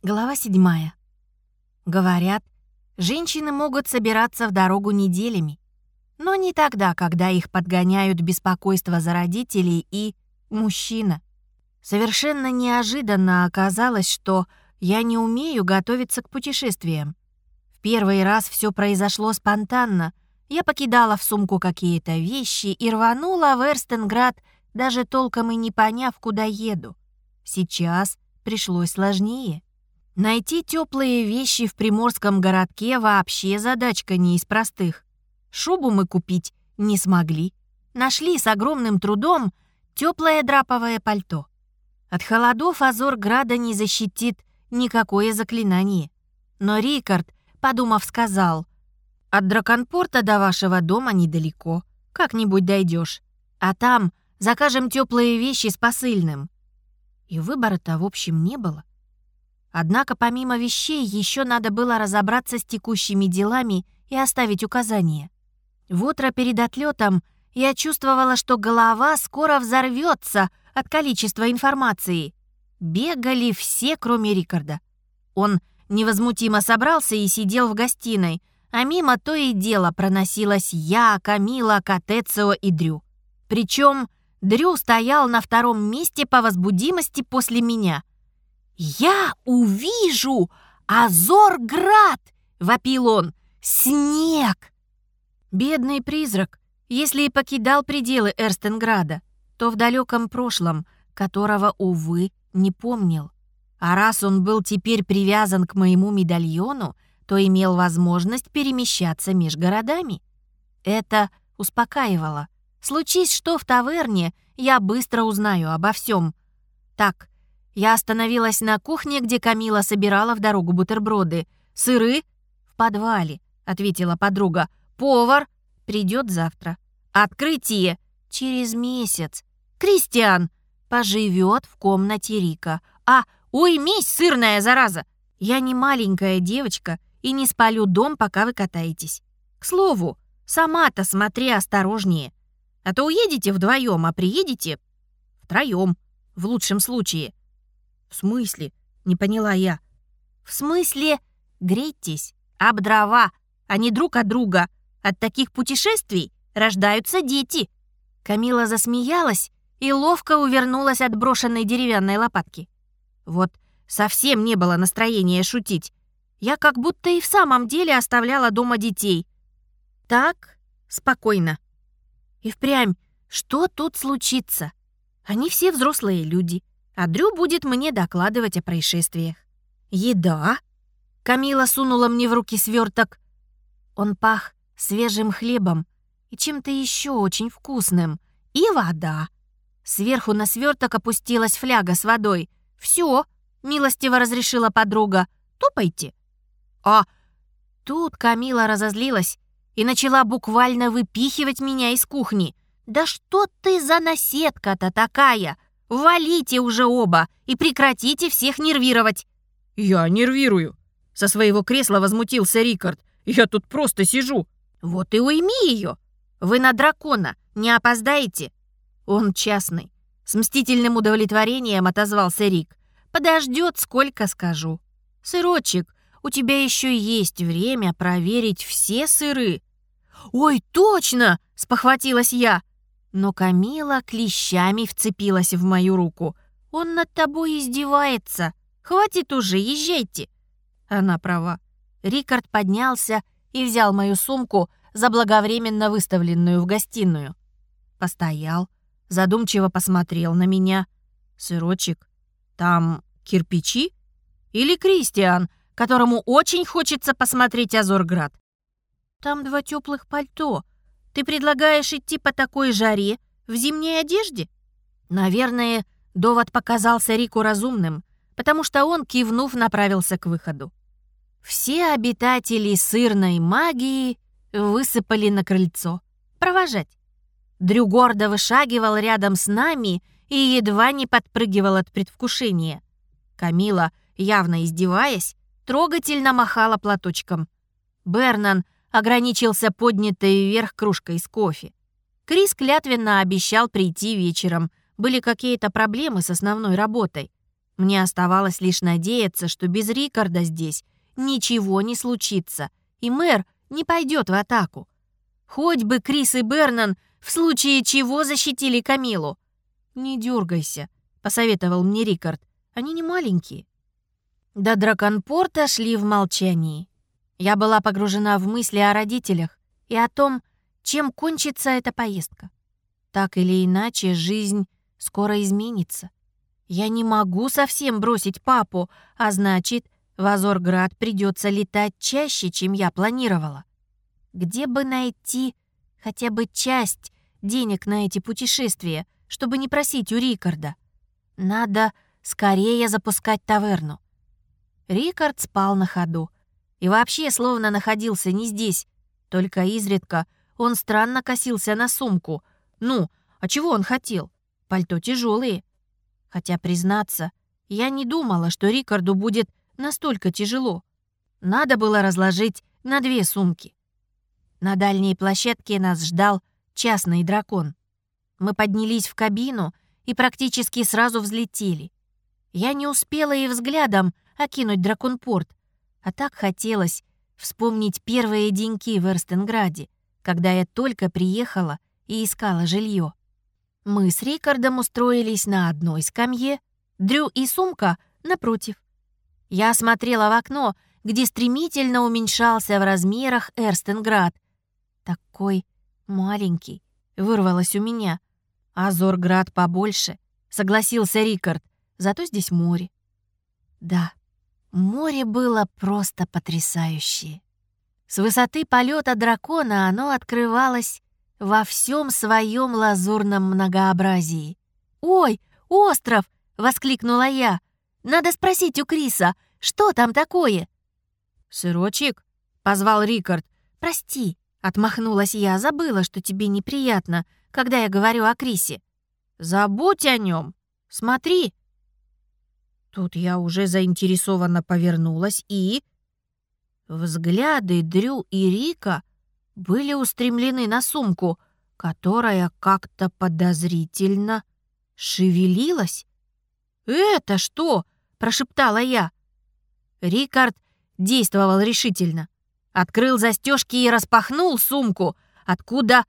Глава седьмая. Говорят, женщины могут собираться в дорогу неделями. Но не тогда, когда их подгоняют беспокойство за родителей и мужчина. Совершенно неожиданно оказалось, что я не умею готовиться к путешествиям. В первый раз все произошло спонтанно. Я покидала в сумку какие-то вещи и рванула в Эрстенград, даже толком и не поняв, куда еду. Сейчас пришлось сложнее. Найти теплые вещи в приморском городке вообще задачка не из простых. Шубу мы купить не смогли. Нашли с огромным трудом теплое драповое пальто. От холодов Азор Града не защитит никакое заклинание. Но Рикард, подумав, сказал, «От Драконпорта до вашего дома недалеко. Как-нибудь дойдешь. А там закажем теплые вещи с посыльным». И выбора-то в общем не было. Однако помимо вещей еще надо было разобраться с текущими делами и оставить указания. В утро перед отлетом я чувствовала, что голова скоро взорвется от количества информации. Бегали все, кроме Рикарда. Он невозмутимо собрался и сидел в гостиной, а мимо то и дело проносилась я, Камила, Катецио и Дрю. Причем Дрю стоял на втором месте по возбудимости после меня. «Я увижу Азорград!» — вопил он. «Снег!» Бедный призрак, если и покидал пределы Эрстенграда, то в далеком прошлом, которого, увы, не помнил. А раз он был теперь привязан к моему медальону, то имел возможность перемещаться меж городами. Это успокаивало. Случись что в таверне, я быстро узнаю обо всем. Так, я остановилась на кухне, где Камила собирала в дорогу бутерброды. «Сыры?» «В подвале», — ответила подруга. «Повар?» «Придет завтра». «Открытие?» «Через месяц». «Кристиан?» «Поживет в комнате Рика». «А, уймись, сырная зараза!» «Я не маленькая девочка и не спалю дом, пока вы катаетесь. К слову, сама-то смотри осторожнее. А то уедете вдвоем, а приедете втроем, в лучшем случае. «В смысле?» — не поняла я. «В смысле? Грейтесь об дрова, а не друг от друга. От таких путешествий рождаются дети». Камила засмеялась и ловко увернулась от брошенной деревянной лопатки. Вот совсем не было настроения шутить. Я как будто и в самом деле оставляла дома детей. Так, спокойно. И впрямь, что тут случится? Они все взрослые люди а Дрю будет мне докладывать о происшествиях. Еда? Камила сунула мне в руки сверток. Он пах свежим хлебом и чем-то еще очень вкусным. И вода. Сверху на сверток опустилась фляга с водой. Все, милостиво разрешила подруга. Топайте. А тут Камила разозлилась и начала буквально выпихивать меня из кухни. «Да что ты за наседка-то такая? Валите уже оба и прекратите всех нервировать!» «Я нервирую!» Со своего кресла возмутился Рикард. «Я тут просто сижу!» «Вот и уйми ее! Вы на дракона не опоздаете!» «Он частный!» С мстительным удовлетворением отозвался Рик. «Подождет, сколько скажу!» «Сырочек, у тебя еще есть время проверить все сыры!» «Ой, точно!» — спохватилась я. Но Камила клещами вцепилась в мою руку. «Он над тобой издевается. Хватит уже, езжайте». Она права. Рикард поднялся и взял мою сумку, заблаговременно выставленную в гостиную. Постоял, задумчиво посмотрел на меня. «Сырочек, там кирпичи? Или Кристиан, которому очень хочется посмотреть Азорград?» «Там два теплых пальто», ты предлагаешь идти по такой жаре в зимней одежде? Наверное, довод показался Рику разумным, потому что он, кивнув, направился к выходу. Все обитатели сырной магии высыпали на крыльцо. Провожать. Дрю гордо вышагивал рядом с нами и едва не подпрыгивал от предвкушения. Камила, явно издеваясь, трогательно махала платочком. Бернан ограничился поднятой вверх кружкой с кофе. Крис клятвенно обещал прийти вечером. Были какие-то проблемы с основной работой. Мне оставалось лишь надеяться, что без Рикарда здесь ничего не случится, и мэр не пойдет в атаку. Хоть бы Крис и Бернан в случае чего защитили Камилу. «Не дергайся», — посоветовал мне Рикард. «Они не маленькие». До драконпорта шли в молчании. Я была погружена в мысли о родителях и о том, чем кончится эта поездка. Так или иначе, жизнь скоро изменится. Я не могу совсем бросить папу, а значит, в Азорград придется летать чаще, чем я планировала. Где бы найти хотя бы часть денег на эти путешествия, чтобы не просить у Рикарда? Надо скорее запускать таверну. Рикард спал на ходу и вообще словно находился не здесь, только изредка он странно косился на сумку. Ну, а чего он хотел? Пальто тяжелые. Хотя, признаться, я не думала, что Рикарду будет настолько тяжело. Надо было разложить на две сумки. На дальней площадке нас ждал частный дракон. Мы поднялись в кабину и практически сразу взлетели. Я не успела и взглядом окинуть драконпорт, а так хотелось вспомнить первые деньки в Эрстенграде, когда я только приехала и искала жилье. Мы с Рикардом устроились на одной скамье, Дрю и сумка напротив. Я смотрела в окно, где стремительно уменьшался в размерах Эрстенград. Такой маленький, вырвалось у меня. Азорград побольше, согласился Рикард, зато здесь море. Да, море было просто потрясающее. С высоты полета дракона оно открывалось во всем своем лазурном многообразии. «Ой, остров!» — воскликнула я. «Надо спросить у Криса, что там такое?» «Сырочек?» — позвал Рикард. «Прости», — отмахнулась я, забыла, что тебе неприятно, когда я говорю о Крисе. «Забудь о нем. Смотри». Тут я уже заинтересованно повернулась и... Взгляды Дрю и Рика были устремлены на сумку, которая как-то подозрительно шевелилась. «Это что?» — прошептала я. Рикард действовал решительно. Открыл застежки и распахнул сумку, откуда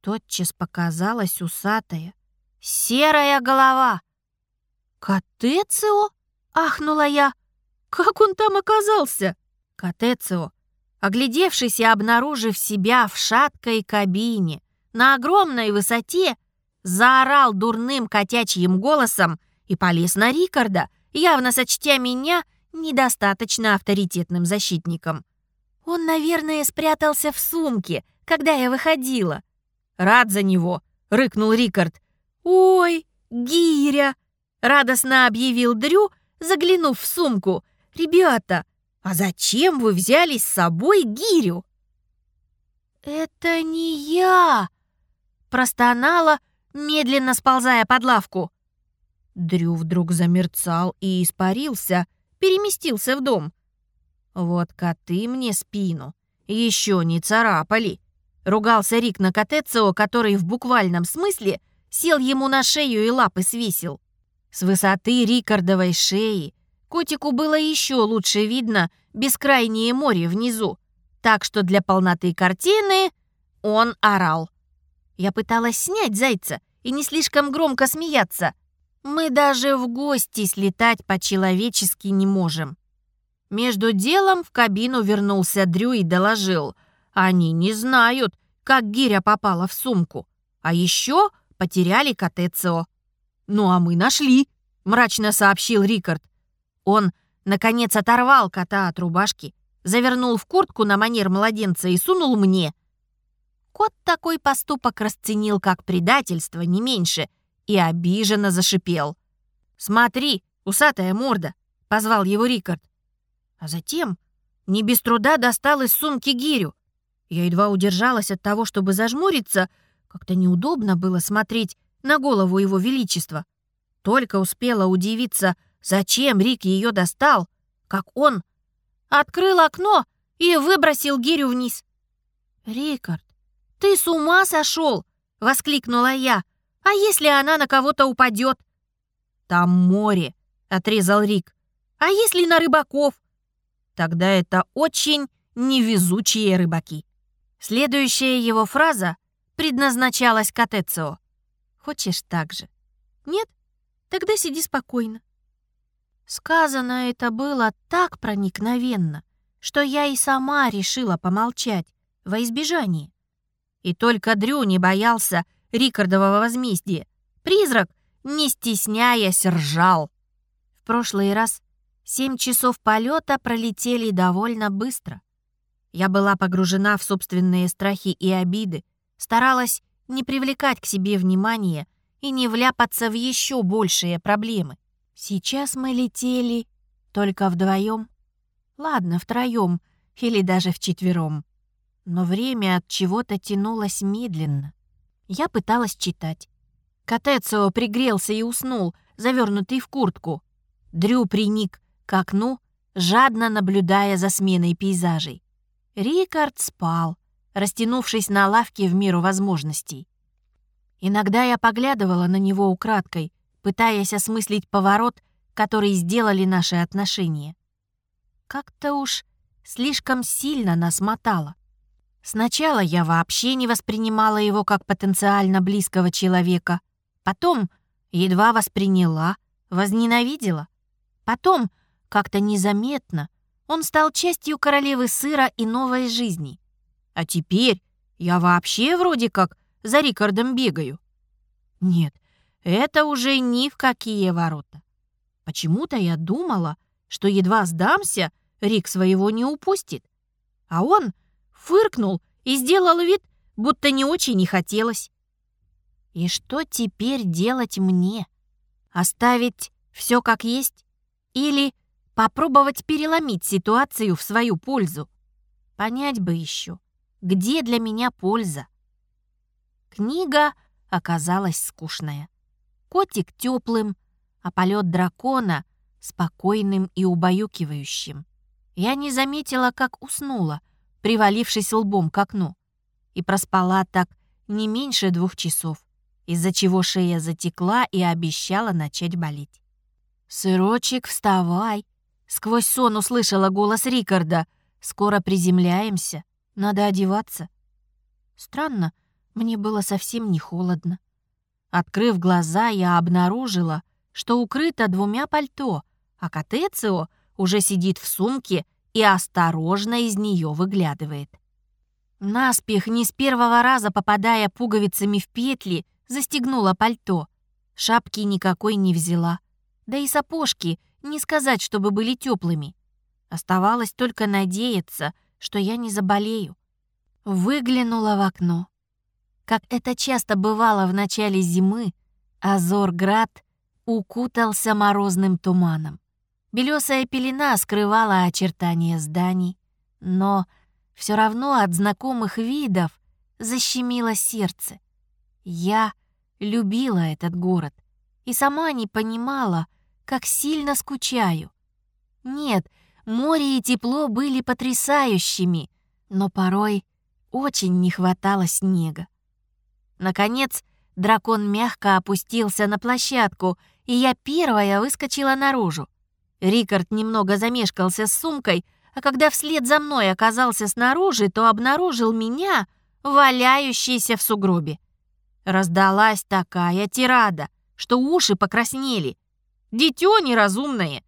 тотчас показалась усатая, серая голова. «Катецио?» — ахнула я. «Как он там оказался?» Катецио Оглядевшись и обнаружив себя в шаткой кабине на огромной высоте, заорал дурным котячьим голосом и полез на Рикарда, явно сочтя меня недостаточно авторитетным защитником. Он, наверное, спрятался в сумке, когда я выходила. «Рад за него!» — рыкнул Рикард. «Ой, гиря!» — радостно объявил Дрю, заглянув в сумку. «Ребята, «А зачем вы взяли с собой гирю?» «Это не я!» — простонала, медленно сползая под лавку. Дрю вдруг замерцал и испарился, переместился в дом. «Вот коты мне спину еще не царапали!» — ругался Рик на Котецио, который в буквальном смысле сел ему на шею и лапы свесил. С высоты Рикардовой шеи Котику было еще лучше видно бескрайнее море внизу, так что для полноты картины он орал. Я пыталась снять зайца и не слишком громко смеяться. Мы даже в гости слетать по-человечески не можем. Между делом в кабину вернулся Дрю и доложил. Они не знают, как гиря попала в сумку. А еще потеряли Катецио. «Ну а мы нашли», — мрачно сообщил Рикард. Он, наконец, оторвал кота от рубашки, завернул в куртку на манер младенца и сунул мне. Кот такой поступок расценил как предательство, не меньше, и обиженно зашипел. «Смотри, усатая морда!» — позвал его Рикард. А затем не без труда достал из сумки гирю. Я едва удержалась от того, чтобы зажмуриться. Как-то неудобно было смотреть на голову его величества. Только успела удивиться — Зачем Рик ее достал? Как он открыл окно и выбросил гирю вниз. «Рикард, ты с ума сошел?» — воскликнула я. «А если она на кого-то упадет?» «Там море», — отрезал Рик. «А если на рыбаков?» «Тогда это очень невезучие рыбаки». Следующая его фраза предназначалась Катецио. «Хочешь так же?» «Нет? Тогда сиди спокойно». Сказано это было так проникновенно, что я и сама решила помолчать во избежание. И только Дрю не боялся Рикардового возмездия. Призрак, не стесняясь, ржал. В прошлый раз семь часов полета пролетели довольно быстро. Я была погружена в собственные страхи и обиды, старалась не привлекать к себе внимания и не вляпаться в еще большие проблемы. Сейчас мы летели только вдвоем. Ладно, втроем или даже вчетвером. Но время от чего-то тянулось медленно. Я пыталась читать. Катецио пригрелся и уснул, завернутый в куртку. Дрю приник к окну, жадно наблюдая за сменой пейзажей. Рикард спал, растянувшись на лавке в миру возможностей. Иногда я поглядывала на него украдкой, пытаясь осмыслить поворот, который сделали наши отношения. Как-то уж слишком сильно нас мотало. Сначала я вообще не воспринимала его как потенциально близкого человека, потом едва восприняла, возненавидела. Потом, как-то незаметно, он стал частью королевы сыра и новой жизни. А теперь я вообще вроде как за Рикардом бегаю. Нет, это уже ни в какие ворота. Почему-то я думала, что едва сдамся, Рик своего не упустит. А он фыркнул и сделал вид, будто не очень не хотелось. И что теперь делать мне? Оставить все как есть? Или попробовать переломить ситуацию в свою пользу? Понять бы еще, где для меня польза. Книга оказалась скучная. Котик теплым, а полет дракона спокойным и убаюкивающим. Я не заметила, как уснула, привалившись лбом к окну, и проспала так не меньше двух часов, из-за чего шея затекла и обещала начать болеть. «Сырочек, вставай!» Сквозь сон услышала голос Рикарда. «Скоро приземляемся, надо одеваться». Странно, мне было совсем не холодно. Открыв глаза, я обнаружила, что укрыта двумя пальто, а Катецио уже сидит в сумке и осторожно из нее выглядывает. Наспех, не с первого раза попадая пуговицами в петли, застегнула пальто. Шапки никакой не взяла. Да и сапожки, не сказать, чтобы были теплыми. Оставалось только надеяться, что я не заболею. Выглянула в окно. Как это часто бывало в начале зимы, Азорград укутался морозным туманом. Белесая пелена скрывала очертания зданий, но все равно от знакомых видов защемило сердце. Я любила этот город и сама не понимала, как сильно скучаю. Нет, море и тепло были потрясающими, но порой очень не хватало снега. Наконец, дракон мягко опустился на площадку, и я первая выскочила наружу. Рикард немного замешкался с сумкой, а когда вслед за мной оказался снаружи, то обнаружил меня, валяющейся в сугробе. Раздалась такая тирада, что уши покраснели. Дитё неразумное.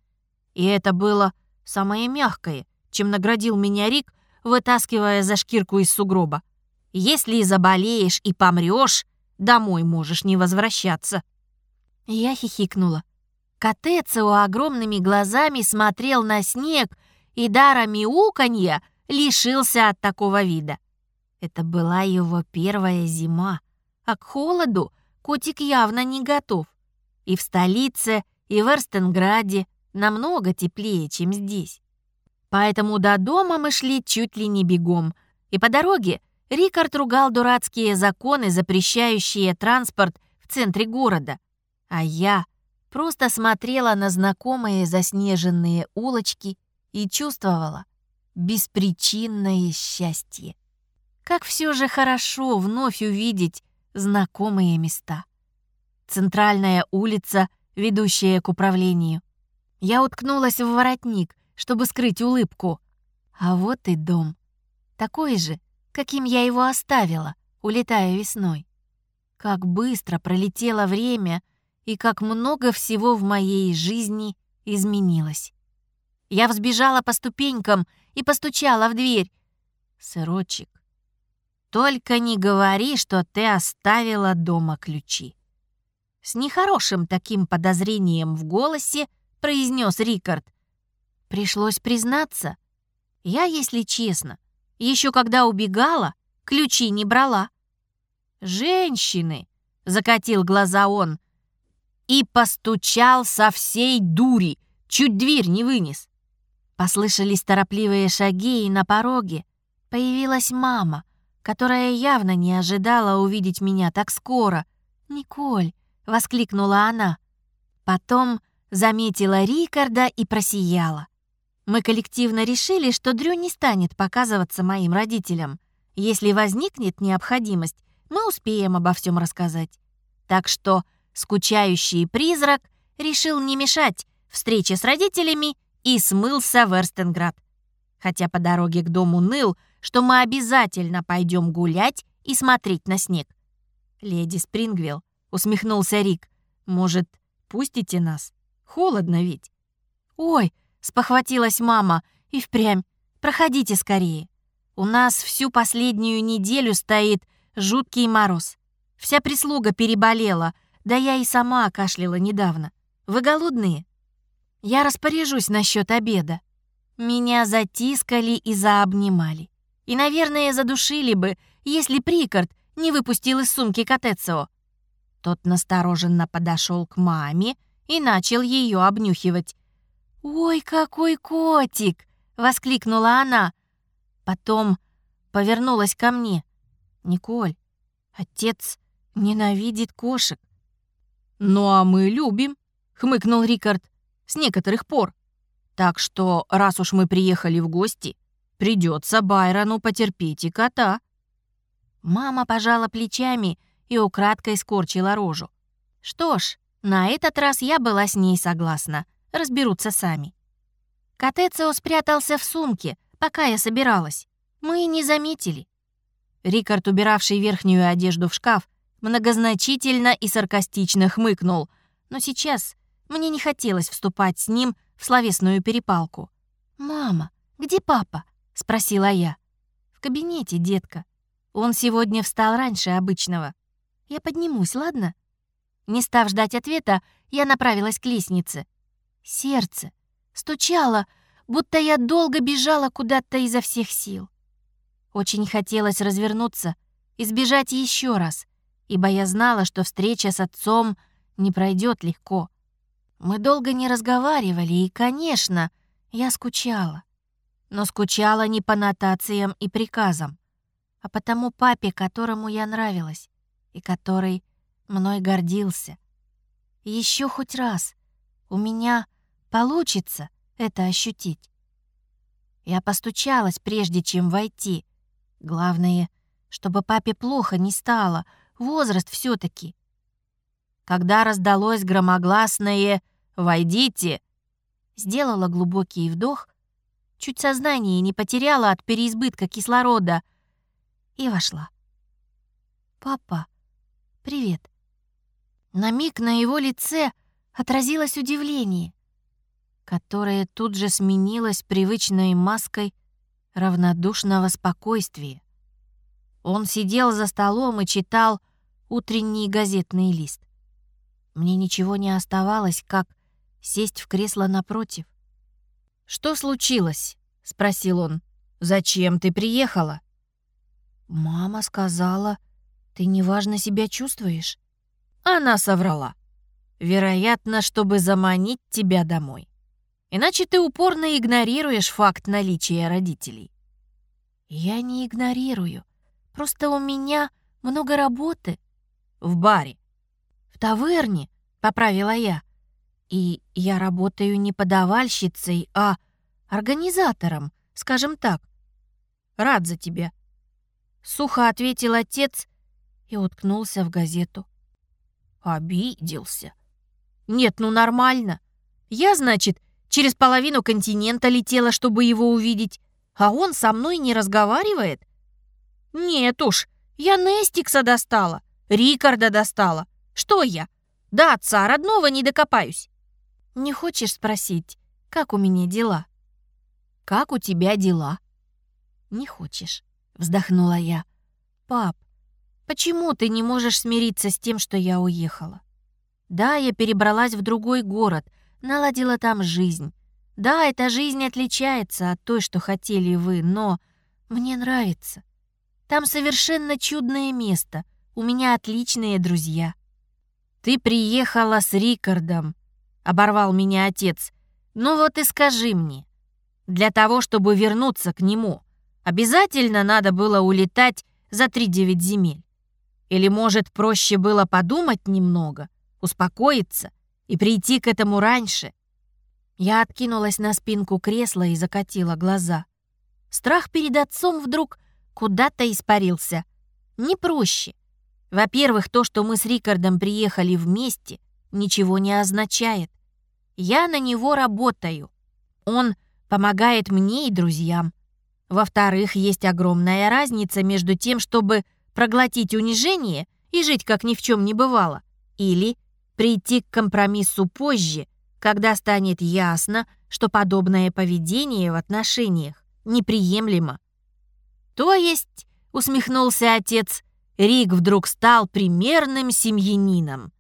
И это было самое мягкое, чем наградил меня Рик, вытаскивая за шкирку из сугроба. Если заболеешь и помрёшь, домой можешь не возвращаться. Я хихикнула. Катецио огромными глазами смотрел на снег и дара мяуканья лишился от такого вида. Это была его первая зима, а к холоду котик явно не готов. И в столице, и в Эрстенграде намного теплее, чем здесь. Поэтому до дома мы шли чуть ли не бегом, и по дороге Рикард ругал дурацкие законы, запрещающие транспорт в центре города, а я Просто смотрела на знакомые заснеженные улочки и чувствовала беспричинное счастье. Как все же хорошо вновь увидеть знакомые места. Центральная улица, ведущая к управлению. Я уткнулась в воротник, чтобы скрыть улыбку. А вот и дом. Такой же, каким я его оставила, улетая весной. Как быстро пролетело время и как много всего в моей жизни изменилось. Я взбежала по ступенькам и постучала в дверь. «Сырочек, только не говори, что ты оставила дома ключи». С нехорошим таким подозрением в голосе произнес Рикард. Пришлось признаться. Я, если честно, еще когда убегала, ключи не брала. «Женщины!» — закатил глаза он. И постучал со всей дури, чуть дверь не вынес. Послышались торопливые шаги, и на пороге появилась мама, которая явно не ожидала увидеть меня так скоро. «Николь!» — воскликнула она. Потом заметила Рикарда и просияла. Мы коллективно решили, что Дрю не станет показываться моим родителям. Если возникнет необходимость, мы успеем обо всем рассказать. Так что скучающий призрак решил не мешать встрече с родителями и смылся в Эрстенград. Хотя по дороге к дому ныл, что мы обязательно пойдем гулять и смотреть на снег. «Леди Спрингвилл», — усмехнулся Рик, — «может, пустите нас? Холодно ведь». «Ой», — спохватилась мама, — «и впрямь, проходите скорее. У нас всю последнюю неделю стоит жуткий мороз. Вся прислуга переболела, да я и сама кашляла недавно. Вы голодные?» Я распоряжусь насчет обеда. Меня затискали и заобнимали. И, наверное, задушили бы, если Прикард не выпустил из сумки Катецио. Тот настороженно подошел к маме и начал ее обнюхивать. «Ой, какой котик!» — воскликнула она. Потом повернулась ко мне. «Николь, отец ненавидит кошек». «Ну а мы любим», — хмыкнул Рикард с некоторых пор. Так что, раз уж мы приехали в гости, придется Байрону потерпеть и кота». Мама пожала плечами и украдкой скорчила рожу. Что ж, на этот раз я была с ней согласна. Разберутся сами. Котецио спрятался в сумке, пока я собиралась. Мы и не заметили. Рикард, убиравший верхнюю одежду в шкаф, многозначительно и саркастично хмыкнул. Но сейчас мне не хотелось вступать с ним в словесную перепалку. «Мама, где папа?» — спросила я. «В кабинете, детка. Он сегодня встал раньше обычного. Я поднимусь, ладно?» Не став ждать ответа, я направилась к лестнице. Сердце стучало, будто я долго бежала куда-то изо всех сил. Очень хотелось развернуться и сбежать еще раз, ибо я знала, что встреча с отцом не пройдет легко. Мы долго не разговаривали, и, конечно, я скучала. Но скучала не по нотациям и приказам, а по тому папе, которому я нравилась и который мной гордился. Еще хоть раз у меня получится это ощутить. Я постучалась, прежде чем войти. Главное, чтобы папе плохо не стало, возраст все таки Когда раздалось громогласное Войдите!» Сделала глубокий вдох, чуть сознание не потеряла от переизбытка кислорода и вошла. «Папа, привет». На миг на его лице отразилось удивление, которое тут же сменилось привычной маской равнодушного спокойствия. Он сидел за столом и читал утренний газетный лист. Мне ничего не оставалось, как сесть в кресло напротив. «Что случилось?» — спросил он. «Зачем ты приехала?» «Мама сказала, ты неважно себя чувствуешь». Она соврала. «Вероятно, чтобы заманить тебя домой. Иначе ты упорно игнорируешь факт наличия родителей». «Я не игнорирую. Просто у меня много работы». «В баре». «В таверне», — поправила я. И я работаю не подавальщицей, а организатором, скажем так. Рад за тебя. Сухо ответил отец и уткнулся в газету. Обиделся. Нет, ну нормально. Я, значит, через половину континента летела, чтобы его увидеть, а он со мной не разговаривает? Нет уж, я Нестикса достала, Рикарда достала. Что я? До отца родного не докопаюсь. Не хочешь спросить, как у меня дела? Как у тебя дела? Не хочешь, вздохнула я. Пап, почему ты не можешь смириться с тем, что я уехала? Да, я перебралась в другой город, наладила там жизнь. Да, эта жизнь отличается от той, что хотели вы, но мне нравится. Там совершенно чудное место. У меня отличные друзья. Ты приехала с Рикардом, оборвал меня отец. Ну вот и скажи мне, для того, чтобы вернуться к нему, обязательно надо было улетать за три девять земель? Или, может, проще было подумать немного, успокоиться и прийти к этому раньше? Я откинулась на спинку кресла и закатила глаза. Страх перед отцом вдруг куда-то испарился. Не проще. Во-первых, то, что мы с Рикардом приехали вместе, ничего не означает. Я на него работаю. Он помогает мне и друзьям. Во-вторых, есть огромная разница между тем, чтобы проглотить унижение и жить как ни в чем не бывало, или прийти к компромиссу позже, когда станет ясно, что подобное поведение в отношениях неприемлемо. То есть, усмехнулся отец, Рик вдруг стал примерным семьянином.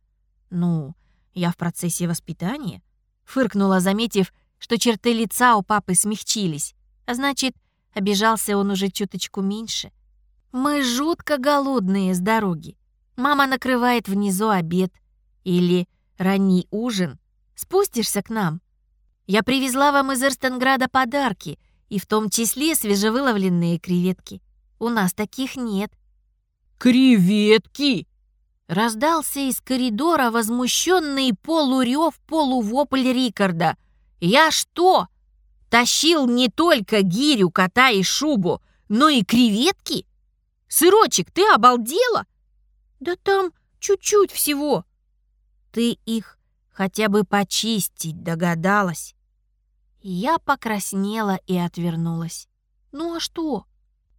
Ну, я в процессе воспитания, фыркнула, заметив, что черты лица у папы смягчились, а значит, обижался он уже чуточку меньше. Мы жутко голодные с дороги. Мама накрывает внизу обед или ранний ужин. Спустишься к нам? Я привезла вам из Эрстенграда подарки, и в том числе свежевыловленные креветки. У нас таких нет. «Креветки!» Раздался из коридора возмущенный полурев, полувопль Рикарда. «Я что, тащил не только гирю, кота и шубу, но и креветки? Сырочек, ты обалдела?» «Да там чуть-чуть всего». «Ты их хотя бы почистить догадалась?» Я покраснела и отвернулась. «Ну а что?»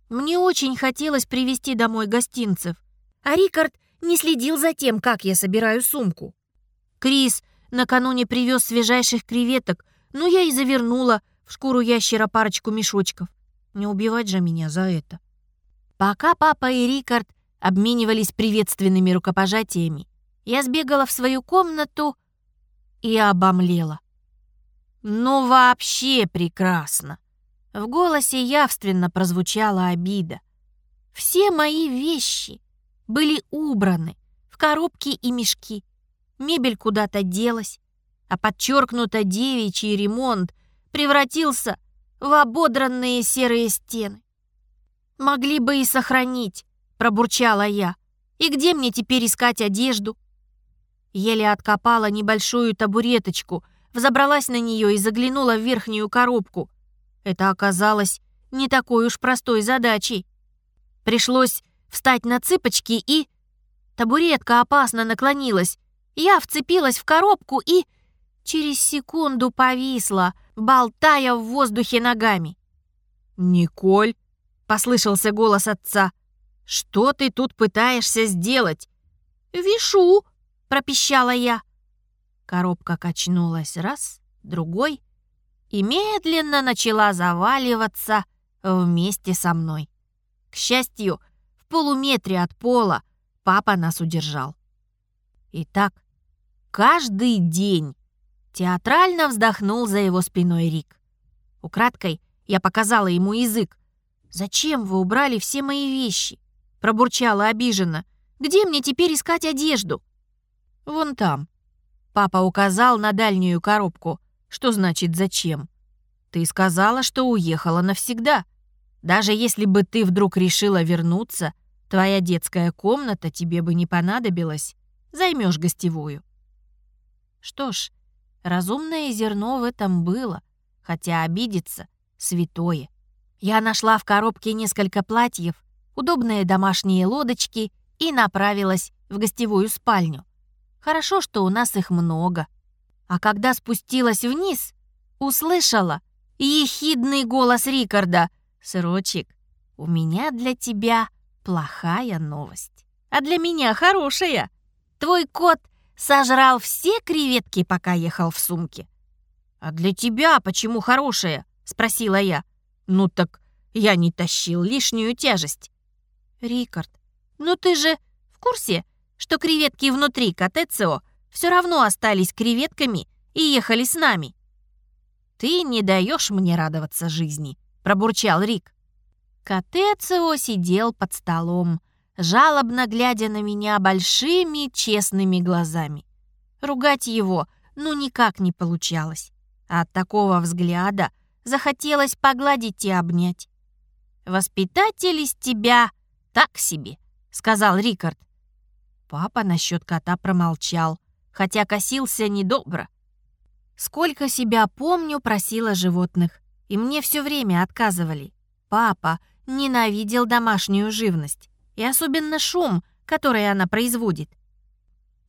Мне очень хотелось привезти домой гостинцев, а Рикард не следил за тем, как я собираю сумку. Крис накануне привез свежайших креветок, но я и завернула в шкуру ящера парочку мешочков. Не убивать же меня за это. Пока папа и Рикард обменивались приветственными рукопожатиями, я сбегала в свою комнату и обомлела. Ну, вообще прекрасно. В голосе явственно прозвучала обида. Все мои вещи были убраны в коробки и мешки. Мебель куда-то делась, а подчеркнуто девичий ремонт превратился в ободранные серые стены. «Могли бы и сохранить», — пробурчала я. «И где мне теперь искать одежду?» Еле откопала небольшую табуреточку, взобралась на нее и заглянула в верхнюю коробку. Это оказалось не такой уж простой задачей. Пришлось встать на цыпочки и... Табуретка опасно наклонилась. Я вцепилась в коробку и... Через секунду повисла, болтая в воздухе ногами. «Николь!» — послышался голос отца. «Что ты тут пытаешься сделать?» «Вишу!» — пропищала я. Коробка качнулась раз, другой — и медленно начала заваливаться вместе со мной. К счастью, в полуметре от пола папа нас удержал. Итак, каждый день театрально вздохнул за его спиной Рик. Украдкой я показала ему язык. «Зачем вы убрали все мои вещи?» Пробурчала обиженно. «Где мне теперь искать одежду?» «Вон там». Папа указал на дальнюю коробку. Что значит «зачем»? Ты сказала, что уехала навсегда. Даже если бы ты вдруг решила вернуться, твоя детская комната тебе бы не понадобилась. Займешь гостевую. Что ж, разумное зерно в этом было, хотя обидеться — святое. Я нашла в коробке несколько платьев, удобные домашние лодочки и направилась в гостевую спальню. Хорошо, что у нас их много. А когда спустилась вниз, услышала ехидный голос Рикарда. «Сырочек, у меня для тебя плохая новость, а для меня хорошая. Твой кот сожрал все креветки, пока ехал в сумке». «А для тебя почему хорошая?» — спросила я. «Ну так я не тащил лишнюю тяжесть». «Рикард, ну ты же в курсе, что креветки внутри Катецио все равно остались креветками и ехали с нами?» «Ты не даешь мне радоваться жизни», — пробурчал Рик. Катецио сидел под столом, жалобно глядя на меня большими честными глазами. Ругать его ну никак не получалось. От такого взгляда захотелось погладить и обнять. «Воспитатель из тебя так себе», — сказал Рикард. Папа насчет кота промолчал, хотя косился недобро. Сколько себя помню, просила животных, и мне все время отказывали. Папа ненавидел домашнюю живность, и особенно шум, который она производит.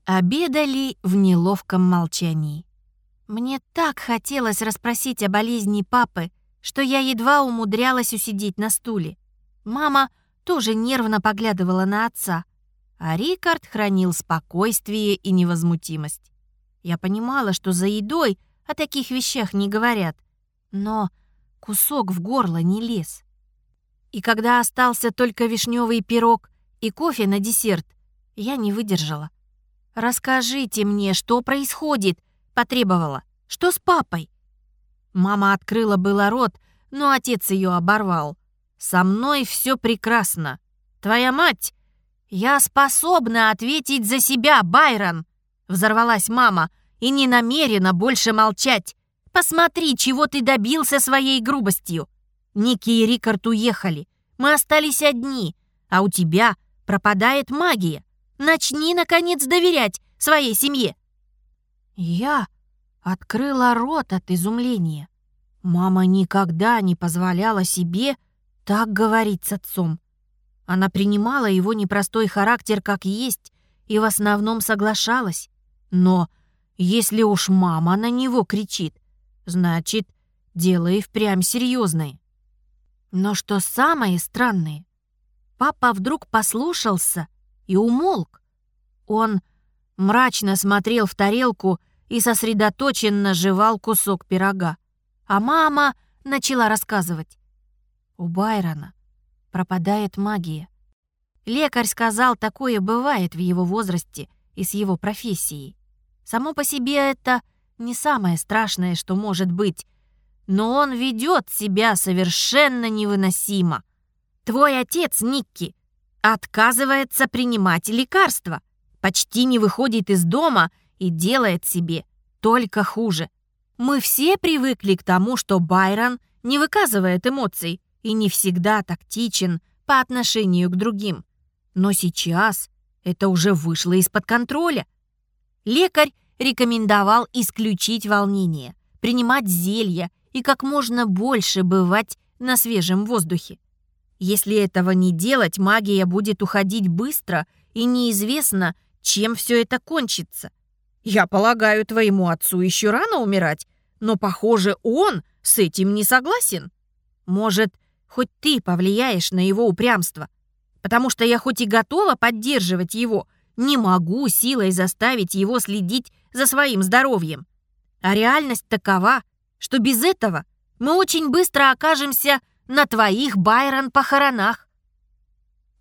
Обедали в неловком молчании. Мне так хотелось расспросить о болезни папы, что я едва умудрялась усидеть на стуле. Мама тоже нервно поглядывала на отца, а Рикард хранил спокойствие и невозмутимость. Я понимала, что за едой о таких вещах не говорят, но кусок в горло не лез. И когда остался только вишневый пирог и кофе на десерт, я не выдержала. «Расскажите мне, что происходит?» — потребовала. «Что с папой?» Мама открыла было рот, но отец ее оборвал. «Со мной все прекрасно. Твоя мать...» «Я способна ответить за себя, Байрон!» Взорвалась мама и не намерена больше молчать. «Посмотри, чего ты добился своей грубостью!» Ники и Рикард уехали. Мы остались одни, а у тебя пропадает магия. Начни, наконец, доверять своей семье. Я открыла рот от изумления. Мама никогда не позволяла себе так говорить с отцом. Она принимала его непростой характер как есть и в основном соглашалась. Но если уж мама на него кричит, значит, дело и впрямь серьезное. Но что самое странное, папа вдруг послушался и умолк. Он мрачно смотрел в тарелку и сосредоточенно жевал кусок пирога. А мама начала рассказывать. У Байрона пропадает магия. Лекарь сказал, такое бывает в его возрасте и с его профессией. Само по себе это не самое страшное, что может быть, но он ведет себя совершенно невыносимо. Твой отец, Никки, отказывается принимать лекарства, почти не выходит из дома и делает себе только хуже. Мы все привыкли к тому, что Байрон не выказывает эмоций и не всегда тактичен по отношению к другим. Но сейчас это уже вышло из-под контроля. Лекарь рекомендовал исключить волнение, принимать зелья и как можно больше бывать на свежем воздухе. Если этого не делать, магия будет уходить быстро, и неизвестно, чем все это кончится. Я полагаю, твоему отцу еще рано умирать, но, похоже, он с этим не согласен. Может, хоть ты повлияешь на его упрямство, потому что я хоть и готова поддерживать его, не могу силой заставить его следить за своим здоровьем. А реальность такова, что без этого мы очень быстро окажемся на твоих, Байрон, похоронах.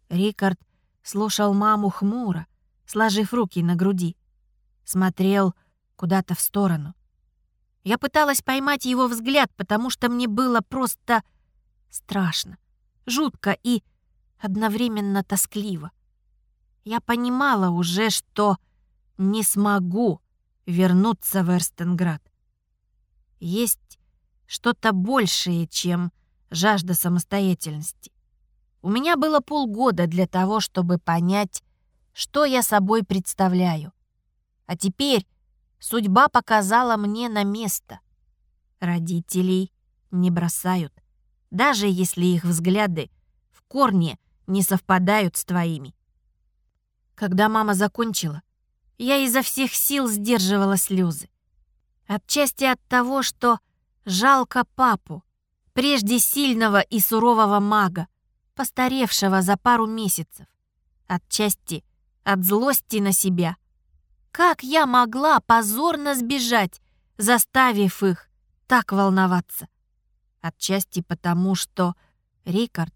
Рикард слушал маму хмуро, сложив руки на груди. Смотрел куда-то в сторону. Я пыталась поймать его взгляд, потому что мне было просто страшно, жутко и одновременно тоскливо. Я понимала уже, что не смогу вернуться в Эрстенград. Есть что-то большее, чем жажда самостоятельности. У меня было полгода для того, чтобы понять, что я собой представляю. А теперь судьба показала мне на место. Родителей не бросают, даже если их взгляды в корне не совпадают с твоими. Когда мама закончила, я изо всех сил сдерживала слезы. Отчасти от того, что Жалко папу, прежде сильного и сурового мага, постаревшего за пару месяцев. Отчасти от злости на себя. Как я могла позорно сбежать, заставив их так волноваться? Отчасти потому, что Рикард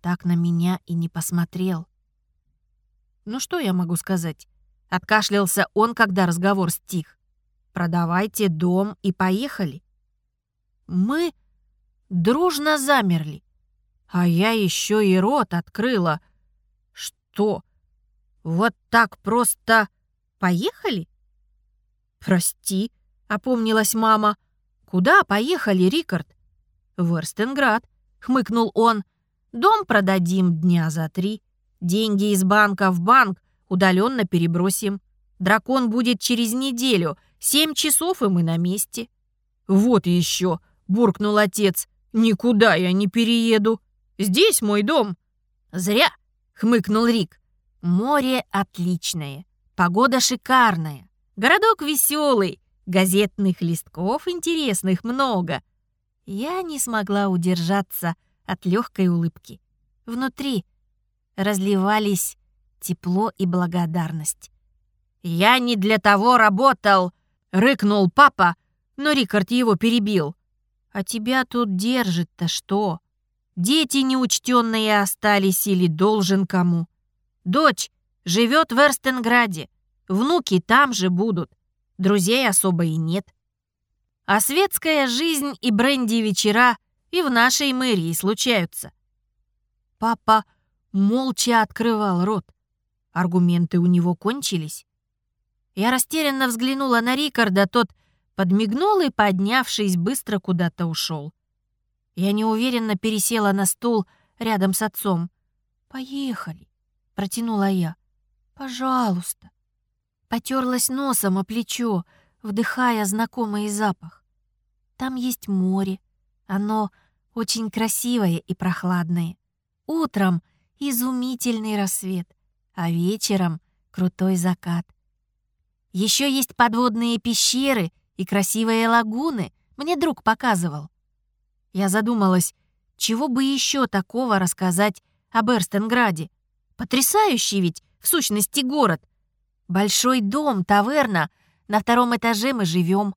так на меня и не посмотрел. Ну что я могу сказать? Откашлялся он, когда разговор стих. Продавайте дом и поехали. Мы дружно замерли. А я еще и рот открыла. Что? Вот так просто поехали? Прости, опомнилась мама. Куда поехали, Рикард? В Эрстенград, хмыкнул он. Дом продадим дня за три. Деньги из банка в банк удаленно перебросим. Дракон будет через неделю. Семь часов, и мы на месте. Вот еще, буркнул отец. Никуда я не перееду. Здесь мой дом. Зря, хмыкнул Рик. Море отличное, погода шикарная, городок веселый, газетных листков интересных много. Я не смогла удержаться от легкой улыбки. Внутри разливались тепло и благодарность. «Я не для того работал!» — рыкнул папа, но Рикард его перебил. «А тебя тут держит-то что? Дети неучтенные остались или должен кому? Дочь живет в Эрстенграде, внуки там же будут, друзей особо и нет. А светская жизнь и бренди вечера и в нашей мэрии случаются. Папа молча открывал рот. Аргументы у него кончились. Я растерянно взглянула на Рикарда, тот подмигнул и, поднявшись, быстро куда-то ушел. Я неуверенно пересела на стул рядом с отцом. «Поехали», — протянула я. «Пожалуйста». Потерлась носом о плечо, вдыхая знакомый запах. Там есть море. Оно очень красивое и прохладное. Утром изумительный рассвет, а вечером крутой закат. Еще есть подводные пещеры и красивые лагуны, мне друг показывал. Я задумалась, чего бы еще такого рассказать об Эрстенграде. Потрясающий ведь, в сущности, город. Большой дом, таверна, на втором этаже мы живем.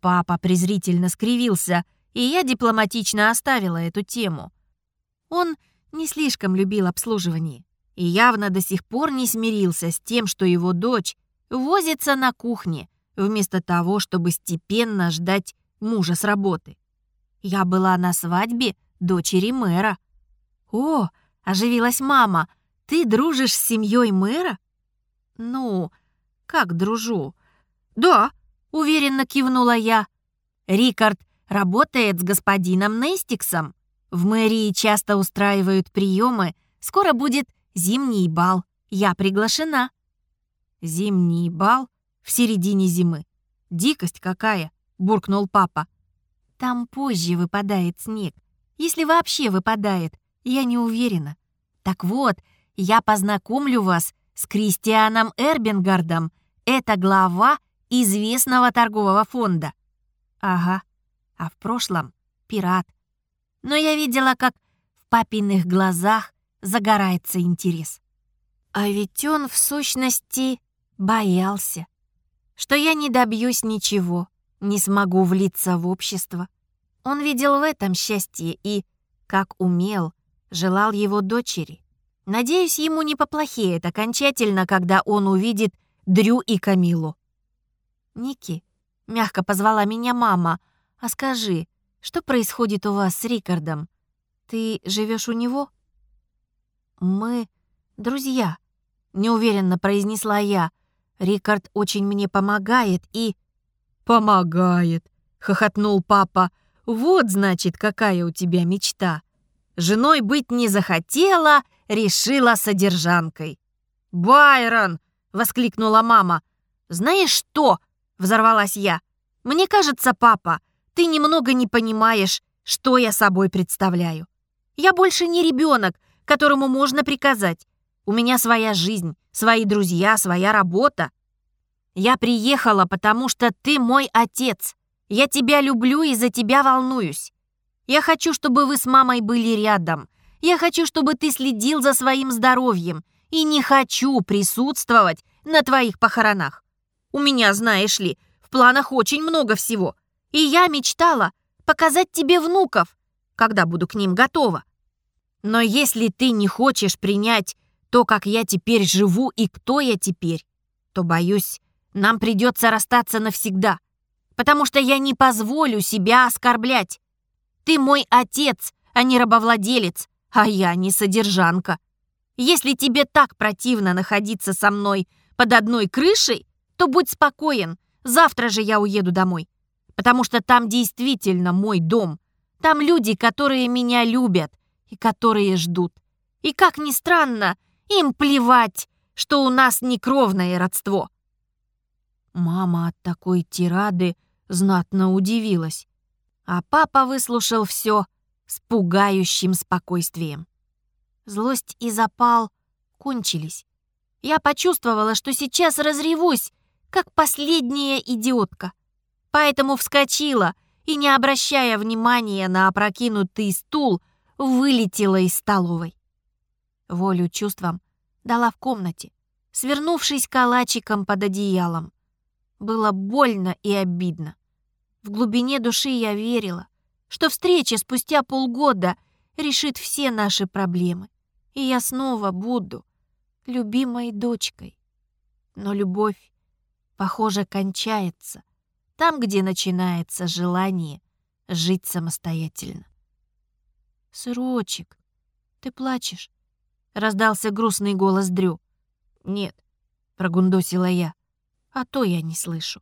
Папа презрительно скривился, и я дипломатично оставила эту тему. Он не слишком любил обслуживание и явно до сих пор не смирился с тем, что его дочь возится на кухне, вместо того, чтобы степенно ждать мужа с работы. Я была на свадьбе дочери мэра. «О!» — оживилась мама. «Ты дружишь с семьей мэра?» «Ну, как дружу?» «Да», — уверенно кивнула я. «Рикард работает с господином Нестиксом. В мэрии часто устраивают приемы. Скоро будет зимний бал. Я приглашена». «Зимний бал в середине зимы. Дикость какая!» — буркнул папа. «Там позже выпадает снег. Если вообще выпадает, я не уверена. Так вот, я познакомлю вас с Кристианом Эрбингардом. Это глава известного торгового фонда». «Ага, а в прошлом — пират но я видела, как в папиных глазах загорается интерес. А ведь он, в сущности, боялся, что я не добьюсь ничего, не смогу влиться в общество. Он видел в этом счастье и, как умел, желал его дочери. Надеюсь, ему не поплохеет окончательно, когда он увидит Дрю и Камилу. «Ники», — мягко позвала меня мама, — «а скажи, что происходит у вас с Рикардом? Ты живешь у него?» «Мы друзья», — неуверенно произнесла я. «Рикард очень мне помогает и...» «Помогает», — хохотнул папа. «Вот, значит, какая у тебя мечта. Женой быть не захотела, решила содержанкой». «Байрон!» — воскликнула мама. «Знаешь что?» — взорвалась я. «Мне кажется, папа, ты немного не понимаешь, что я собой представляю. Я больше не ребенок, которому можно приказать. У меня своя жизнь, свои друзья, своя работа. Я приехала, потому что ты мой отец. Я тебя люблю и за тебя волнуюсь. Я хочу, чтобы вы с мамой были рядом. Я хочу, чтобы ты следил за своим здоровьем. И не хочу присутствовать на твоих похоронах. У меня, знаешь ли, в планах очень много всего. И я мечтала показать тебе внуков, когда буду к ним готова. Но если ты не хочешь принять то, как я теперь живу и кто я теперь, то, боюсь, нам придется расстаться навсегда, потому что я не позволю себя оскорблять. Ты мой отец, а не рабовладелец, а я не содержанка. Если тебе так противно находиться со мной под одной крышей, то будь спокоен, завтра же я уеду домой. Потому что там действительно мой дом. Там люди, которые меня любят и которые ждут. И, как ни странно, им плевать, что у нас некровное родство. Мама от такой тирады знатно удивилась, а папа выслушал все с пугающим спокойствием. Злость и запал кончились. Я почувствовала, что сейчас разревусь, как последняя идиотка. Поэтому вскочила и, не обращая внимания на опрокинутый стул, вылетела из столовой. Волю чувствам дала в комнате, свернувшись калачиком под одеялом. Было больно и обидно. В глубине души я верила, что встреча спустя полгода решит все наши проблемы, и я снова буду любимой дочкой. Но любовь, похоже, кончается там, где начинается желание жить самостоятельно. «Сырочек, ты плачешь?» — раздался грустный голос Дрю. «Нет», — прогундосила я, — «а то я не слышу».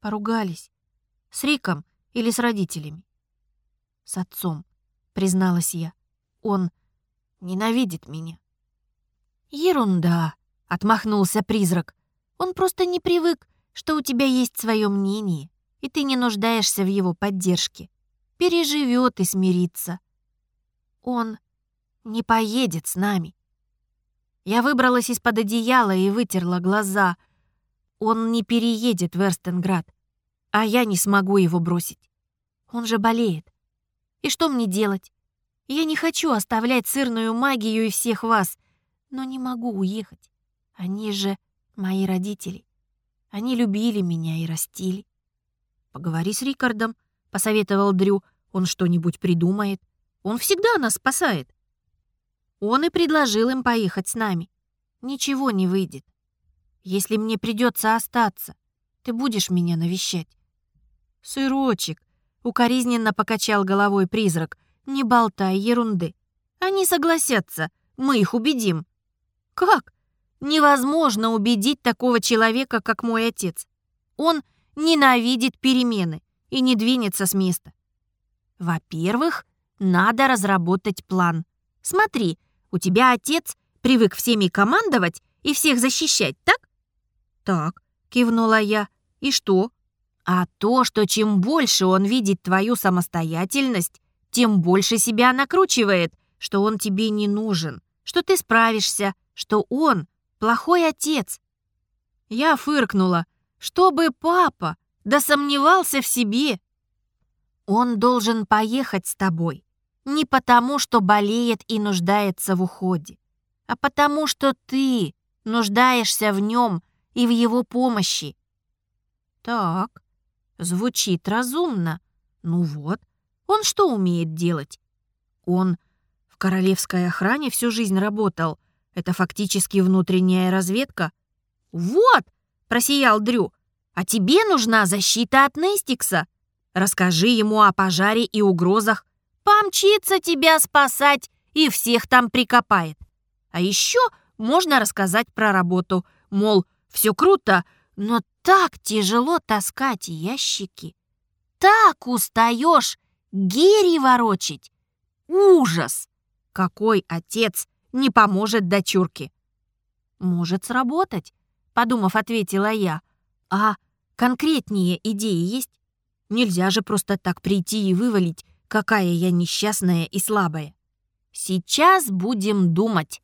Поругались. С Риком или с родителями? С отцом, призналась я. Он ненавидит меня. Ерунда, отмахнулся призрак. Он просто не привык, что у тебя есть свое мнение, и ты не нуждаешься в его поддержке. Переживет и смирится. Он не поедет с нами. Я выбралась из-под одеяла и вытерла глаза. Он не переедет в Эрстенград, а я не смогу его бросить. Он же болеет. И что мне делать? Я не хочу оставлять сырную магию и всех вас, но не могу уехать. Они же мои родители. Они любили меня и растили. «Поговори с Рикардом», — посоветовал Дрю. «Он что-нибудь придумает. Он всегда нас спасает». Он и предложил им поехать с нами. Ничего не выйдет. Если мне придется остаться, ты будешь меня навещать. Сырочек, укоризненно покачал головой призрак. Не болтай ерунды. Они согласятся, мы их убедим. Как? Невозможно убедить такого человека, как мой отец. Он ненавидит перемены и не двинется с места. Во-первых, надо разработать план. Смотри, у тебя отец привык всеми командовать и всех защищать, так? Так, кивнула я. И что? А то, что чем больше он видит твою самостоятельность, тем больше себя накручивает, что он тебе не нужен, что ты справишься, что он плохой отец. Я фыркнула, чтобы папа да сомневался в себе. Он должен поехать с тобой, не потому, что болеет и нуждается в уходе, а потому, что ты нуждаешься в нем и в его помощи. Так, звучит разумно. Ну вот, он что умеет делать? Он в королевской охране всю жизнь работал. Это фактически внутренняя разведка. Вот, просиял Дрю. А тебе нужна защита от Нестикса. Расскажи ему о пожаре и угрозах, помчится тебя спасать и всех там прикопает. А еще можно рассказать про работу, мол, все круто, но так тяжело таскать ящики. Так устаешь гири ворочить. Ужас! Какой отец не поможет дочурке? Может сработать, подумав, ответила я. А конкретнее идеи есть? Нельзя же просто так прийти и вывалить, какая я несчастная и слабая. Сейчас будем думать.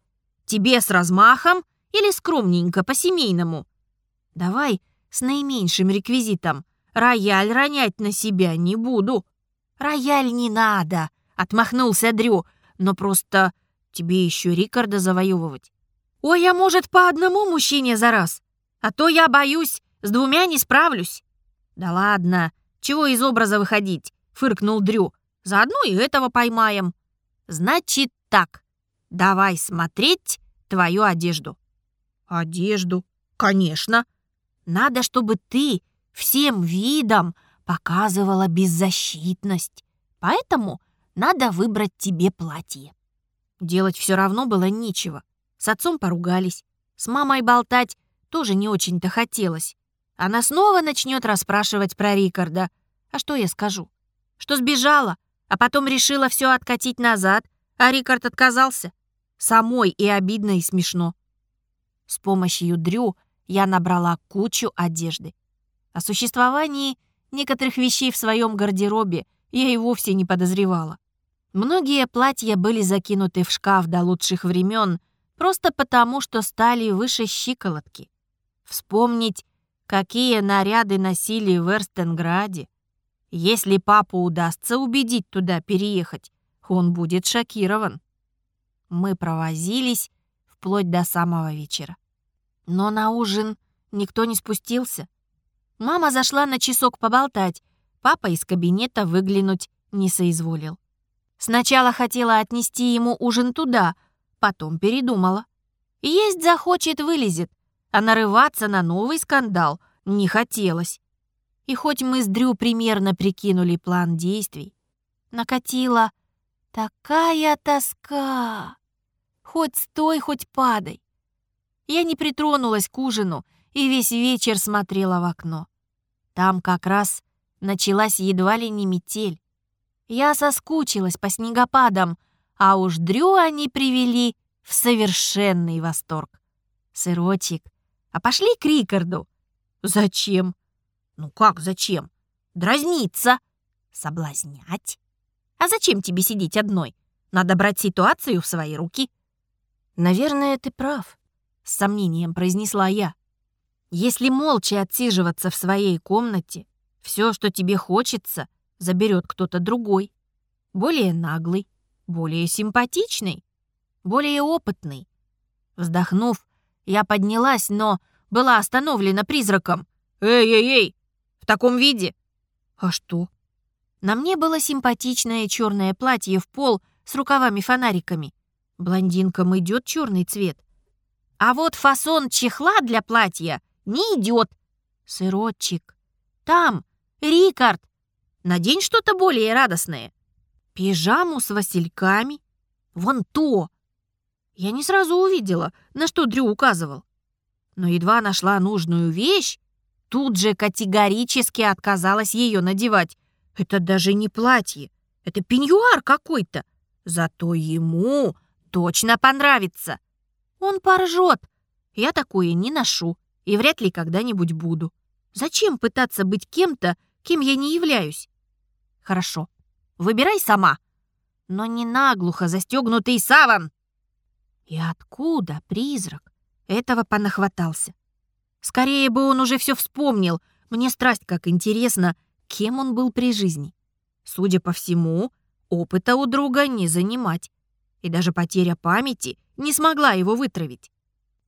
Тебе с размахом или скромненько по-семейному? Давай с наименьшим реквизитом. рояль ронять на себя не буду». «Рояль не надо», — отмахнулся Дрю. «Но просто тебе еще Рикарда завоевывать». «Ой, я, может, по одному мужчине за раз? А то я боюсь, с двумя не справлюсь». «Да ладно, чего из образа выходить?» — фыркнул Дрю. «Заодно и этого поймаем». «Значит так, давай смотреть твою одежду». «Одежду? Конечно. Надо, чтобы ты всем видом показывала беззащитность. Поэтому надо выбрать тебе платье». Делать все равно было нечего. С отцом поругались. С мамой болтать тоже не очень-то хотелось. Она снова начнет расспрашивать про Рикарда. А что я скажу? Что сбежала, а потом решила все откатить назад, а Рикард отказался? Самой и обидно, и смешно. С помощью Дрю я набрала кучу одежды. О существовании некоторых вещей в своем гардеробе я и вовсе не подозревала. Многие платья были закинуты в шкаф до лучших времен просто потому, что стали выше щиколотки. Вспомнить, какие наряды носили в Эрстенграде. Если папу удастся убедить туда переехать, он будет шокирован. Мы провозились вплоть до самого вечера. Но на ужин никто не спустился. Мама зашла на часок поболтать, папа из кабинета выглянуть не соизволил. Сначала хотела отнести ему ужин туда, потом передумала. Есть захочет, вылезет, а нарываться на новый скандал не хотелось. И хоть мы с Дрю примерно прикинули план действий, накатила такая тоска. Хоть стой, хоть падай. Я не притронулась к ужину и весь вечер смотрела в окно. Там как раз началась едва ли не метель. Я соскучилась по снегопадам, а уж Дрю они привели в совершенный восторг. «Сырочек, а пошли к Рикарду». «Зачем?» «Ну как зачем? Дразниться. Соблазнять. А зачем тебе сидеть одной? Надо брать ситуацию в свои руки». «Наверное, ты прав», — с сомнением произнесла я. «Если молча отсиживаться в своей комнате, все, что тебе хочется, заберет кто-то другой. Более наглый, более симпатичный, более опытный». Вздохнув, я поднялась, но была остановлена призраком. «Эй-эй-эй! В таком виде?» «А что?» На мне было симпатичное черное платье в пол с рукавами-фонариками. Блондинкам идет черный цвет. А вот фасон чехла для платья не идет. Сыротчик. Там, Рикард. Надень что-то более радостное. Пижаму с васильками. Вон то. Я не сразу увидела, на что Дрю указывал. Но едва нашла нужную вещь, тут же категорически отказалась ее надевать. Это даже не платье, это пеньюар какой-то. Зато ему точно понравится. Он поржет. Я такое не ношу и вряд ли когда-нибудь буду. Зачем пытаться быть кем-то, кем я не являюсь? Хорошо, выбирай сама. Но не наглухо застегнутый саван. И откуда призрак этого понахватался? Скорее бы он уже все вспомнил. Мне страсть как интересно, кем он был при жизни. Судя по всему, опыта у друга не занимать. И даже потеря памяти не смогла его вытравить.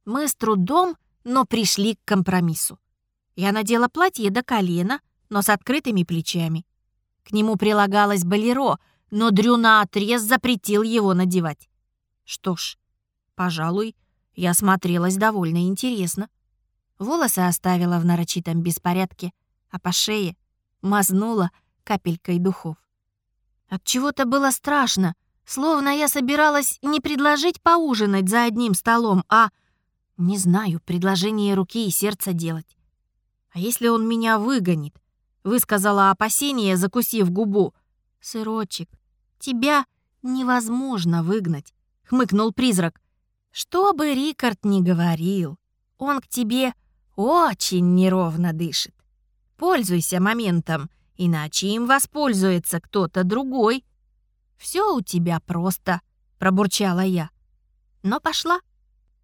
Мы с трудом, но пришли к компромиссу. Я надела платье до колена, но с открытыми плечами. К нему прилагалось болеро, но Дрю наотрез запретил его надевать. Что ж, пожалуй, я смотрелась довольно интересно. Волосы оставила в нарочитом беспорядке, а по шее мазнула капелькой духов. От чего-то было страшно, словно я собиралась не предложить поужинать за одним столом, а, не знаю, предложение руки и сердца делать. А если он меня выгонит? Высказала опасение, закусив губу. Сырочек, тебя невозможно выгнать, хмыкнул призрак. Что бы Рикард ни говорил, он к тебе очень неровно дышит. Пользуйся моментом, иначе им воспользуется кто-то другой. Все у тебя просто, пробурчала я. Но пошла,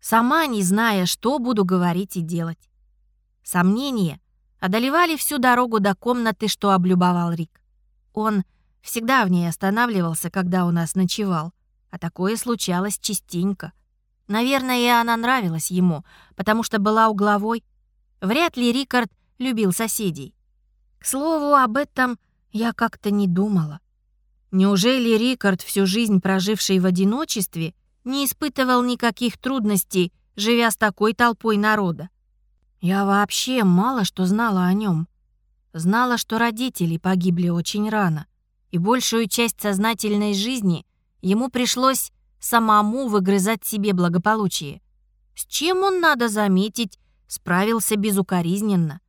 сама не зная, что буду говорить и делать. Сомнения одолевали всю дорогу до комнаты, что облюбовал Рик. Он всегда в ней останавливался, когда у нас ночевал, а такое случалось частенько. Наверное, и она нравилась ему, потому что была угловой. Вряд ли Рикард любил соседей. К слову, об этом я как-то не думала. Неужели Рикард, всю жизнь проживший в одиночестве, не испытывал никаких трудностей, живя с такой толпой народа? Я вообще мало что знала о нем. Знала, что родители погибли очень рано, и большую часть сознательной жизни ему пришлось самому выгрызать себе благополучие. С чем он, надо заметить, справился безукоризненно.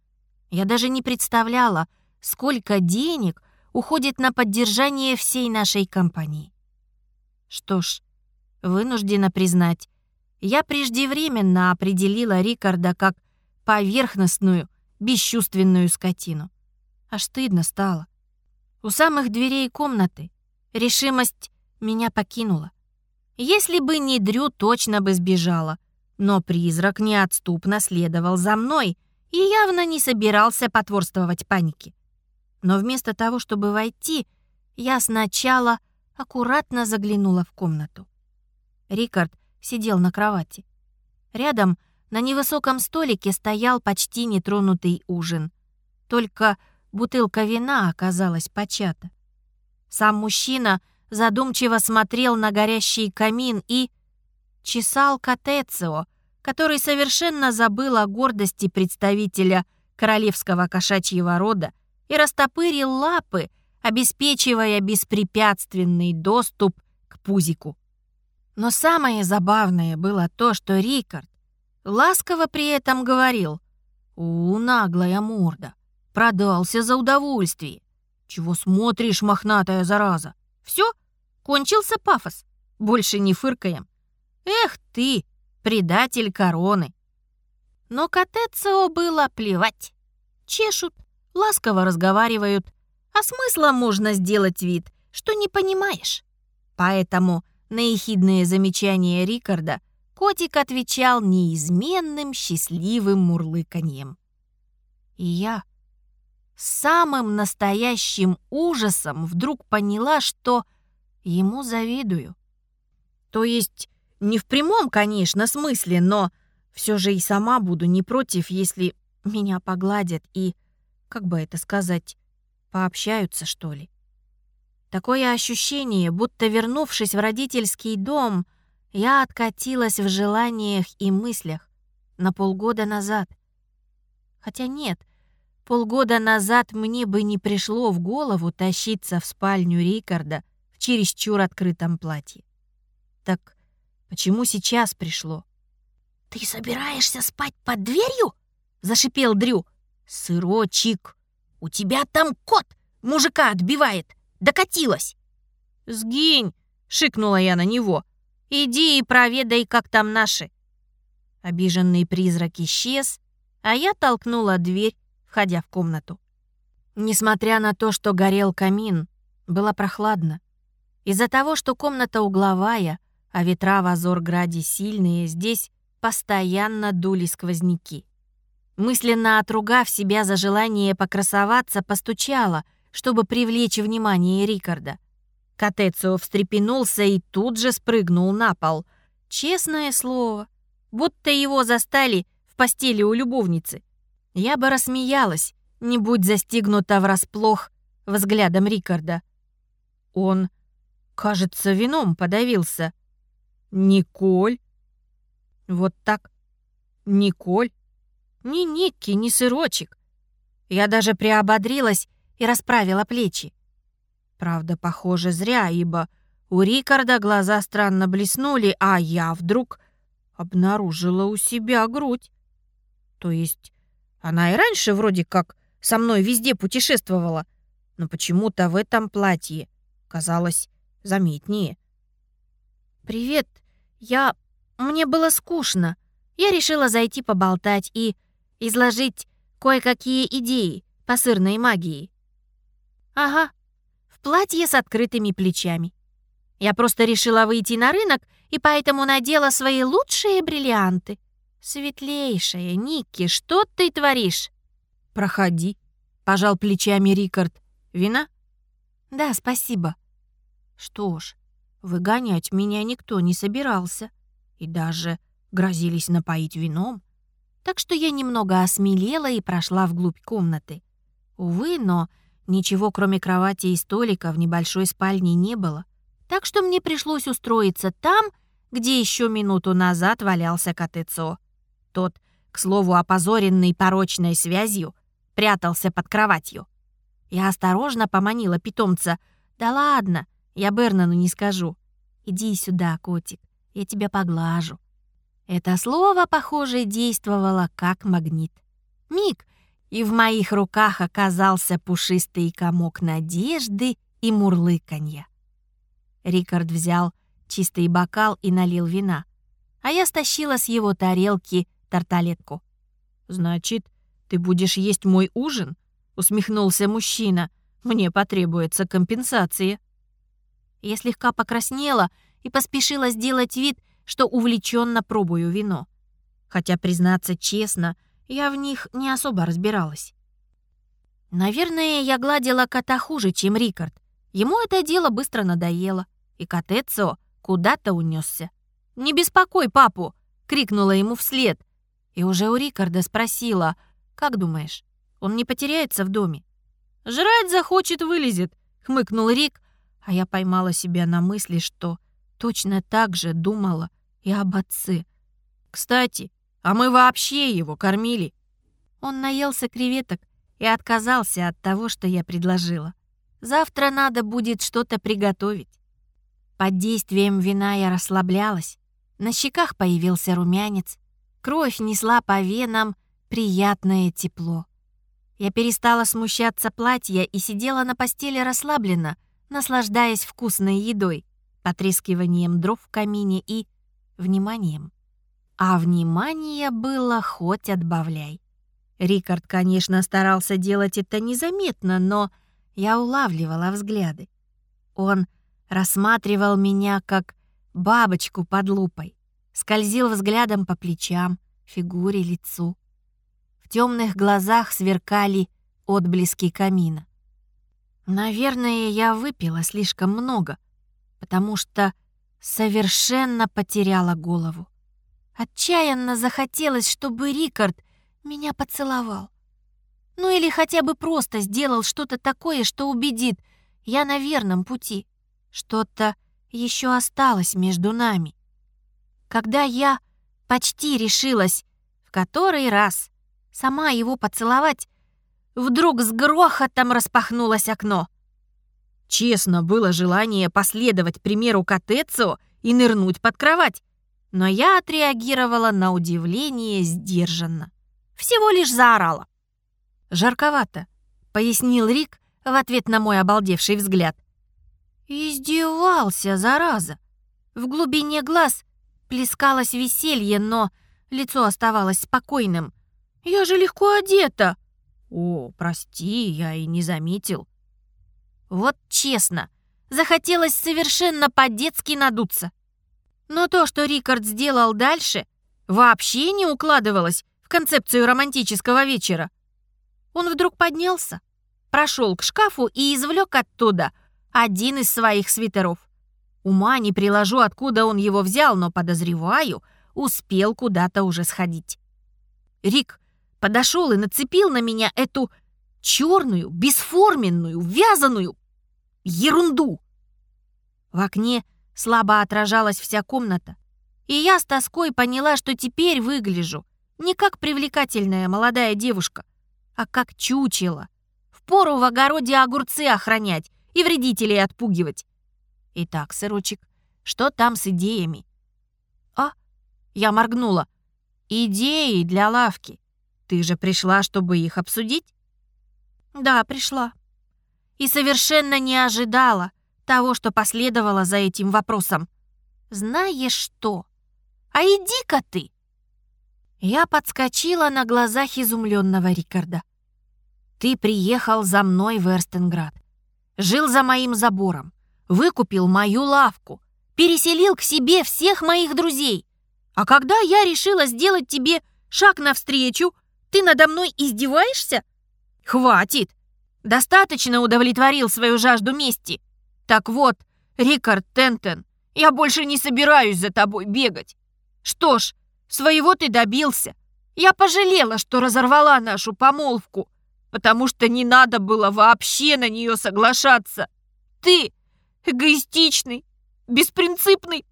Я даже не представляла, сколько денег уходит на поддержание всей нашей компании. Что ж, вынуждена признать, я преждевременно определила Рикарда как поверхностную, бесчувственную скотину. Аж стыдно стало. У самых дверей комнаты решимость меня покинула. Если бы не Дрю, точно бы сбежала. Но призрак неотступно следовал за мной и явно не собирался потворствовать панике. Но вместо того, чтобы войти, я сначала аккуратно заглянула в комнату. Рикард сидел на кровати. Рядом на невысоком столике стоял почти нетронутый ужин. Только бутылка вина оказалась почата. Сам мужчина задумчиво смотрел на горящий камин и чесал Катецио, который совершенно забыл о гордости представителя королевского кошачьего рода и растопырил лапы, обеспечивая беспрепятственный доступ к пузику. Но самое забавное было то, что Рикард ласково при этом говорил «У, наглая морда, продался за удовольствие. Чего смотришь, мохнатая зараза? Все, кончился пафос, больше не фыркаем. Эх ты, предатель короны!» Но Катецио было плевать. Чешут, ласково разговаривают, а смысла можно сделать вид, что не понимаешь. Поэтому на ехидные замечания Рикарда котик отвечал неизменным счастливым мурлыканьем. И я самым настоящим ужасом вдруг поняла, что ему завидую. То есть не в прямом, конечно, смысле, но все же и сама буду не против, если меня погладят и как бы это сказать, пообщаются, что ли. Такое ощущение, будто вернувшись в родительский дом, я откатилась в желаниях и мыслях на полгода назад. Хотя нет, полгода назад мне бы не пришло в голову тащиться в спальню Рикарда в чересчур открытом платье. Так почему сейчас пришло? «Ты собираешься спать под дверью?» — зашипел Дрю. «Сырочек, у тебя там кот мужика отбивает! Докатилась!» «Сгинь!» — шикнула я на него. «Иди и проведай, как там наши!» Обиженный призрак исчез, а я толкнула дверь, входя в комнату. Несмотря на то, что горел камин, было прохладно. Из-за того, что комната угловая, а ветра в Азорграде сильные, здесь постоянно дули сквозняки. Мысленно отругав себя за желание покрасоваться, постучала, чтобы привлечь внимание Рикарда. Катецио встрепенулся и тут же спрыгнул на пол. Честное слово, будто его застали в постели у любовницы. Я бы рассмеялась, не будь застигнута врасплох взглядом Рикарда. Он, кажется, вином подавился. «Николь?» Вот так. «Николь?» Ни Никки, ни сырочек. Я даже приободрилась и расправила плечи. Правда, похоже, зря, ибо у Рикарда глаза странно блеснули, а я вдруг обнаружила у себя грудь. То есть она и раньше вроде как со мной везде путешествовала, но почему-то в этом платье казалось заметнее. «Привет, я... Мне было скучно. Я решила зайти поболтать и изложить кое-какие идеи по сырной магии. Ага, в платье с открытыми плечами. Я просто решила выйти на рынок и поэтому надела свои лучшие бриллианты. Светлейшая, Никки, что ты творишь? «Проходи», — пожал плечами Рикард. «Вина?» «Да, спасибо». Что ж, выгонять меня никто не собирался. И даже грозились напоить вином. Так что я немного осмелела и прошла вглубь комнаты. Увы, но ничего кроме кровати и столика в небольшой спальне не было. Так что мне пришлось устроиться там, где еще минуту назад валялся Катецо. Тот, к слову, опозоренный порочной связью, прятался под кроватью. Я осторожно поманила питомца. «Да ладно, я Бернану не скажу. Иди сюда, котик, я тебя поглажу». Это слово, похоже, действовало как магнит. Миг, и в моих руках оказался пушистый комок надежды и мурлыканья. Рикард взял чистый бокал и налил вина, а я стащила с его тарелки тарталетку. «Значит, ты будешь есть мой ужин?» — усмехнулся мужчина. «Мне потребуется компенсация». Я слегка покраснела и поспешила сделать вид, что увлеченно пробую вино. Хотя, признаться честно, я в них не особо разбиралась. Наверное, я гладила кота хуже, чем Рикард. Ему это дело быстро надоело, и Катецо куда-то унесся. «Не беспокой папу!» — крикнула ему вслед. И уже у Рикарда спросила, «Как думаешь, он не потеряется в доме?» «Жрать захочет, вылезет», — хмыкнул Рик, а я поймала себя на мысли, что точно так же думала и об отце. «Кстати, а мы вообще его кормили?» Он наелся креветок и отказался от того, что я предложила. Завтра надо будет что-то приготовить. Под действием вина я расслаблялась. На щеках появился румянец. Кровь несла по венам приятное тепло. Я перестала смущаться платья и сидела на постели расслабленно, наслаждаясь вкусной едой, потрескиванием дров в камине и вниманием. А внимание было хоть отбавляй. Рикард, конечно, старался делать это незаметно, но я улавливала взгляды. Он рассматривал меня как бабочку под лупой, скользил взглядом по плечам, фигуре, лицу. В темных глазах сверкали отблески камина. Наверное, я выпила слишком много, потому что совершенно потеряла голову. Отчаянно захотелось, чтобы Рикард меня поцеловал. Ну или хотя бы просто сделал что-то такое, что убедит, я на верном пути. Что-то еще осталось между нами. Когда я почти решилась в который раз сама его поцеловать, вдруг с грохотом распахнулось окно. Честно, было желание последовать примеру Катецо и нырнуть под кровать, но я отреагировала на удивление сдержанно. Всего лишь заорала. «Жарковато», — пояснил Рик в ответ на мой обалдевший взгляд. Издевался, зараза. В глубине глаз плескалось веселье, но лицо оставалось спокойным. «Я же легко одета!» «О, прости, я и не заметил». Вот честно, захотелось совершенно по-детски надуться. Но то, что Рикард сделал дальше, вообще не укладывалось в концепцию романтического вечера. Он вдруг поднялся, прошел к шкафу и извлек оттуда один из своих свитеров. Ума не приложу, откуда он его взял, но, подозреваю, успел куда-то уже сходить. Рик подошел и нацепил на меня эту черную, бесформенную, вязаную Ерунду!» В окне слабо отражалась вся комната, и я с тоской поняла, что теперь выгляжу не как привлекательная молодая девушка, а как чучело. Впору в огороде огурцы охранять и вредителей отпугивать. Итак, сырочек, что там с идеями? А, я моргнула. Идеи для лавки. Ты же пришла, чтобы их обсудить? Да, пришла и совершенно не ожидала того, что последовало за этим вопросом. «Знаешь что? А иди-ка ты!» Я подскочила на глазах изумленного Рикарда. «Ты приехал за мной в Эрстенград, жил за моим забором, выкупил мою лавку, переселил к себе всех моих друзей. А когда я решила сделать тебе шаг навстречу, ты надо мной издеваешься? Хватит! Достаточно удовлетворил свою жажду мести. Так вот, Рикард Тентен, я больше не собираюсь за тобой бегать. Что ж, своего ты добился. Я пожалела, что разорвала нашу помолвку, потому что не надо было вообще на нее соглашаться. Ты эгоистичный, беспринципный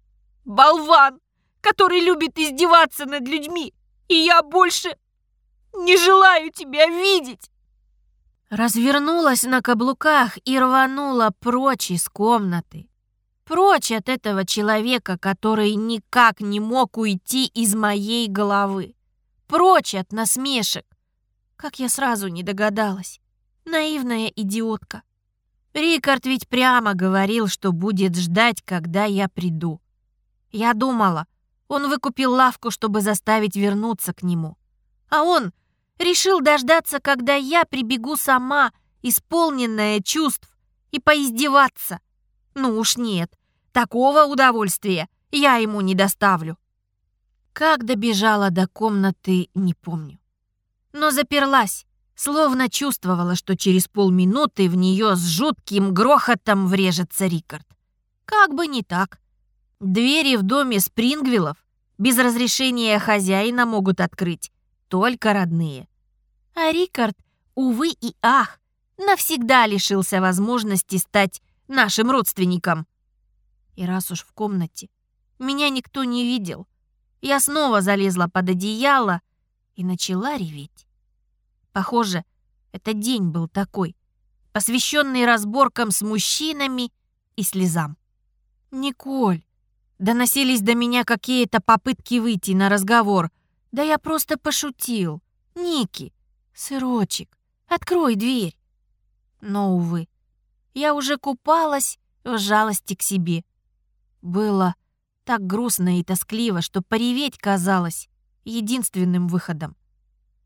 болван, который любит издеваться над людьми, и я больше не желаю тебя видеть. Развернулась на каблуках и рванула прочь из комнаты. Прочь от этого человека, который никак не мог уйти из моей головы. Прочь от насмешек. Как я сразу не догадалась. Наивная идиотка. Рикард ведь прямо говорил, что будет ждать, когда я приду. Я думала, он выкупил лавку, чтобы заставить вернуться к нему. А он решил дождаться, когда я прибегу сама, исполненная чувств, и поиздеваться. Ну уж нет, такого удовольствия я ему не доставлю. Как добежала до комнаты, не помню. Но заперлась, словно чувствовала, что через полминуты в нее с жутким грохотом врежется Рикард. Как бы не так. Двери в доме Спрингвиллов без разрешения хозяина могут открыть только родные. А Рикард, увы и ах, навсегда лишился возможности стать нашим родственником. И раз уж в комнате меня никто не видел, я снова залезла под одеяло и начала реветь. Похоже, этот день был такой, посвященный разборкам с мужчинами и слезам. «Николь, Доносились до меня какие-то попытки выйти на разговор. Да я просто пошутил. Ники, сырочек, открой дверь. Но, увы, я уже купалась в жалости к себе. Было так грустно и тоскливо, что пореветь казалось единственным выходом.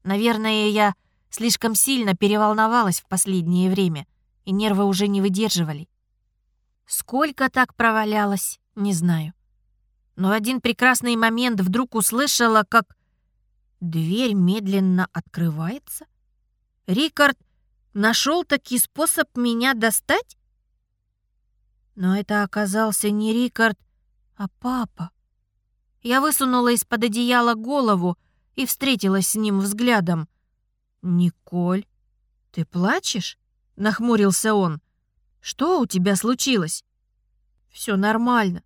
Наверное, я слишком сильно переволновалась в последнее время, и нервы уже не выдерживали. Сколько так провалялась, не знаю но в один прекрасный момент вдруг услышала, как дверь медленно открывается. Рикард нашел таки способ меня достать? Но это оказался не Рикард, а папа. Я высунула из-под одеяла голову и встретилась с ним взглядом. «Николь, ты плачешь?» — нахмурился он. «Что у тебя случилось?» «Все нормально.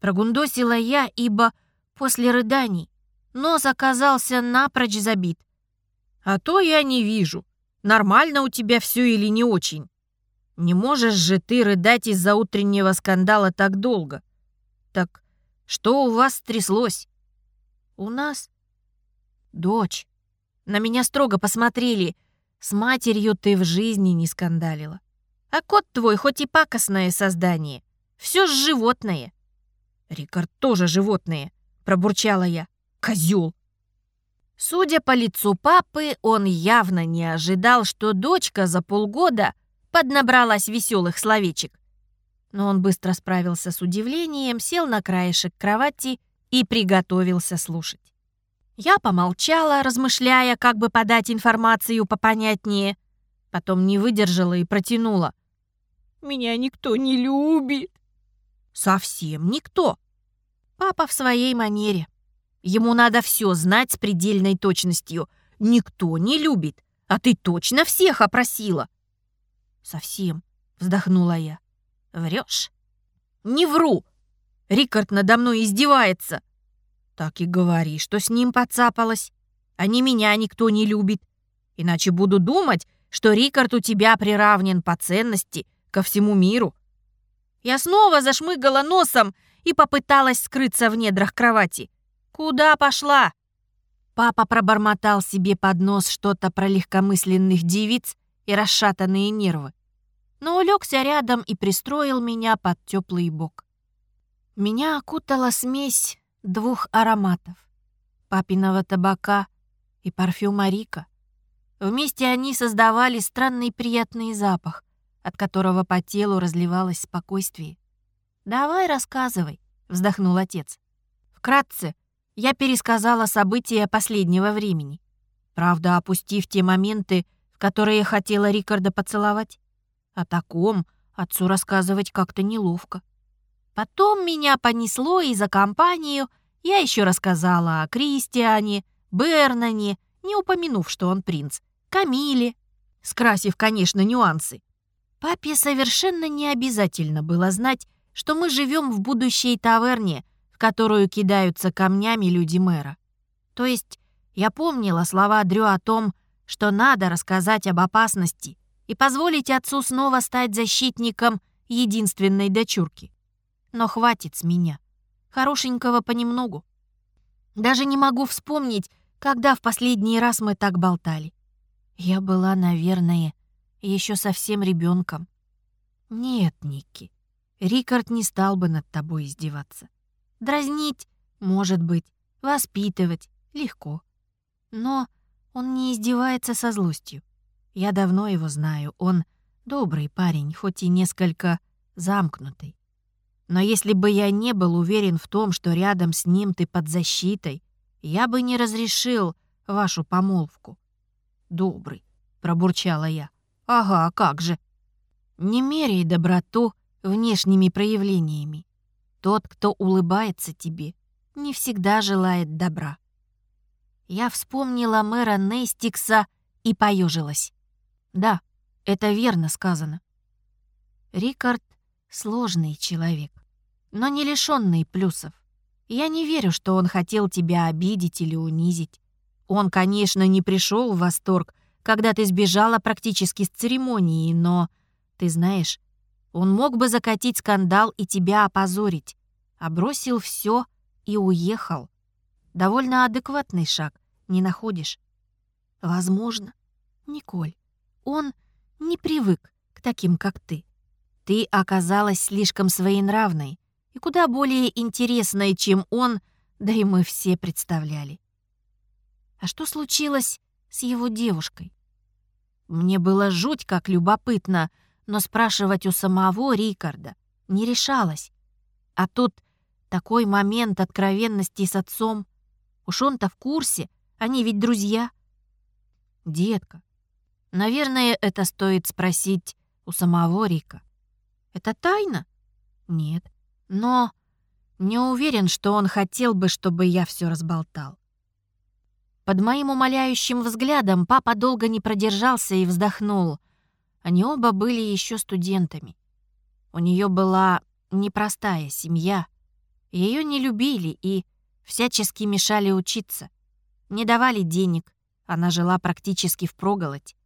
Прогундосила я, ибо после рыданий нос оказался напрочь забит. А то я не вижу, нормально у тебя все или не очень. Не можешь же ты рыдать из-за утреннего скандала так долго. Так что у вас стряслось? У нас дочь. На меня строго посмотрели. С матерью ты в жизни не скандалила. А кот твой хоть и пакостное создание, все ж животное. «Рикард тоже животные», — пробурчала я. «Козёл!» Судя по лицу папы, он явно не ожидал, что дочка за полгода поднабралась веселых словечек. Но он быстро справился с удивлением, сел на краешек кровати и приготовился слушать. Я помолчала, размышляя, как бы подать информацию попонятнее. Потом не выдержала и протянула. «Меня никто не любит». Совсем никто. Папа в своей манере. Ему надо все знать с предельной точностью. Никто не любит, а ты точно всех опросила. Совсем, вздохнула я. Врешь? Не вру. Рикард надо мной издевается. Так и говори, что с ним подцапалась. А не меня никто не любит. Иначе буду думать, что Рикард у тебя приравнен по ценности ко всему миру. Я снова зашмыгала носом и попыталась скрыться в недрах кровати. «Куда пошла?» Папа пробормотал себе под нос что-то про легкомысленных девиц и расшатанные нервы, но улегся рядом и пристроил меня под теплый бок. Меня окутала смесь двух ароматов — папиного табака и парфюма Рика. Вместе они создавали странный приятный запах, от которого по телу разливалось спокойствие. «Давай рассказывай», — вздохнул отец. Вкратце, я пересказала события последнего времени. Правда, опустив те моменты, в которые хотела Рикарда поцеловать. О таком отцу рассказывать как-то неловко. Потом меня понесло и за компанию я еще рассказала о Кристиане, Бернане, не упомянув, что он принц, Камиле, скрасив, конечно, нюансы. Папе совершенно не обязательно было знать, что мы живем в будущей таверне, которую кидаются камнями люди мэра. То есть я помнила слова Дрю о том, что надо рассказать об опасности и позволить отцу снова стать защитником единственной дочурки. Но хватит с меня. Хорошенького понемногу. Даже не могу вспомнить, когда в последний раз мы так болтали. Я была, наверное, еще совсем ребенком. Нет, Никки, Рикард не стал бы над тобой издеваться. Дразнить, может быть, воспитывать легко. Но он не издевается со злостью. Я давно его знаю, он добрый парень, хоть и несколько замкнутый. Но если бы я не был уверен в том, что рядом с ним ты под защитой, я бы не разрешил вашу помолвку. Добрый, пробурчала я. Ага, как же. Не меряй доброту внешними проявлениями. Тот, кто улыбается тебе, не всегда желает добра. Я вспомнила мэра Нейстикса и поежилась. Да, это верно сказано. Рикард — сложный человек но не лишённый плюсов. Я не верю, что он хотел тебя обидеть или унизить. Он, конечно, не пришел в восторг, когда ты сбежала практически с церемонии, но, ты знаешь, он мог бы закатить скандал и тебя опозорить, а бросил все и уехал. Довольно адекватный шаг, не находишь? Возможно. Николь, он не привык к таким, как ты. Ты оказалась слишком своенравной, и куда более интересной, чем он, да и мы все представляли. А что случилось с его девушкой? Мне было жуть как любопытно, но спрашивать у самого Рикарда не решалась. А тут такой момент откровенности с отцом. Уж он-то в курсе, они ведь друзья. Детка, наверное, это стоит спросить у самого Рика. Это тайна? Нет но не уверен, что он хотел бы, чтобы я все разболтал. Под моим умоляющим взглядом папа долго не продержался и вздохнул. Они оба были еще студентами. У нее была непростая семья. Ее не любили и всячески мешали учиться. Не давали денег, она жила практически впроголодь.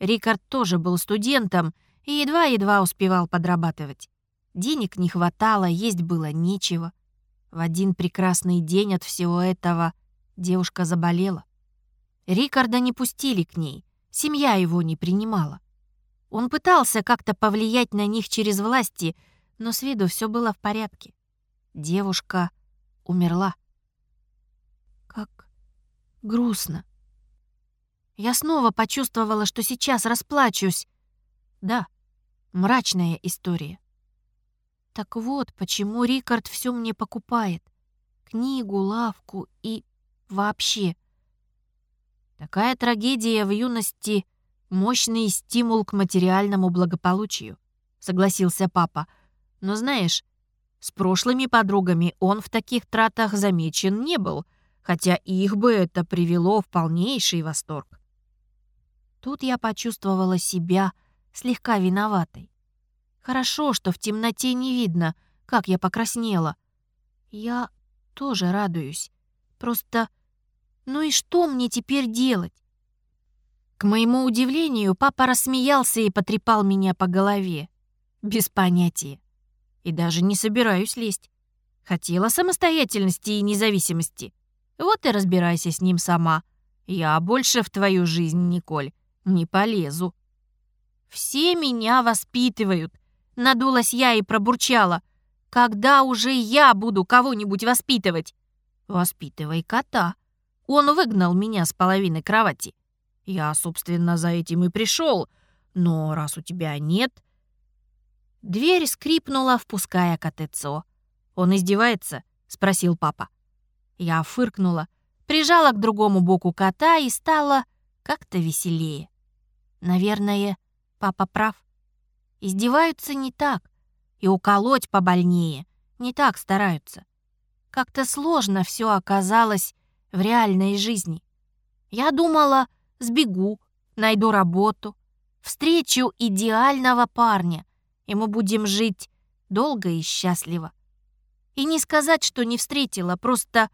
Рикард тоже был студентом и едва-едва успевал подрабатывать. Денег не хватало, есть было нечего. В один прекрасный день от всего этого девушка заболела. Рикарда не пустили к ней, семья его не принимала. Он пытался как-то повлиять на них через власти, но с виду все было в порядке. Девушка умерла. Как грустно. Я снова почувствовала, что сейчас расплачусь. Да, мрачная история. Так вот, почему Рикард все мне покупает. Книгу, лавку и вообще. Такая трагедия в юности — мощный стимул к материальному благополучию, согласился папа. Но знаешь, с прошлыми подругами он в таких тратах замечен не был, хотя их бы это привело в полнейший восторг. Тут я почувствовала себя слегка виноватой. Хорошо, что в темноте не видно, как я покраснела. Я тоже радуюсь. Просто... Ну и что мне теперь делать? К моему удивлению, папа рассмеялся и потрепал меня по голове. Без понятия. И даже не собираюсь лезть. Хотела самостоятельности и независимости. Вот и разбирайся с ним сама. Я больше в твою жизнь, Николь, не полезу. Все меня воспитывают, Надулась я и пробурчала. «Когда уже я буду кого-нибудь воспитывать?» «Воспитывай кота». Он выгнал меня с половины кровати. Я, собственно, за этим и пришел. Но раз у тебя нет... Дверь скрипнула, впуская Котецо. «Он издевается?» — спросил папа. Я фыркнула, прижала к другому боку кота и стала как-то веселее. Наверное, папа прав. Издеваются не так, и уколоть побольнее не так стараются. Как-то сложно все оказалось в реальной жизни. Я думала, сбегу, найду работу, встречу идеального парня, и мы будем жить долго и счастливо. И не сказать, что не встретила, просто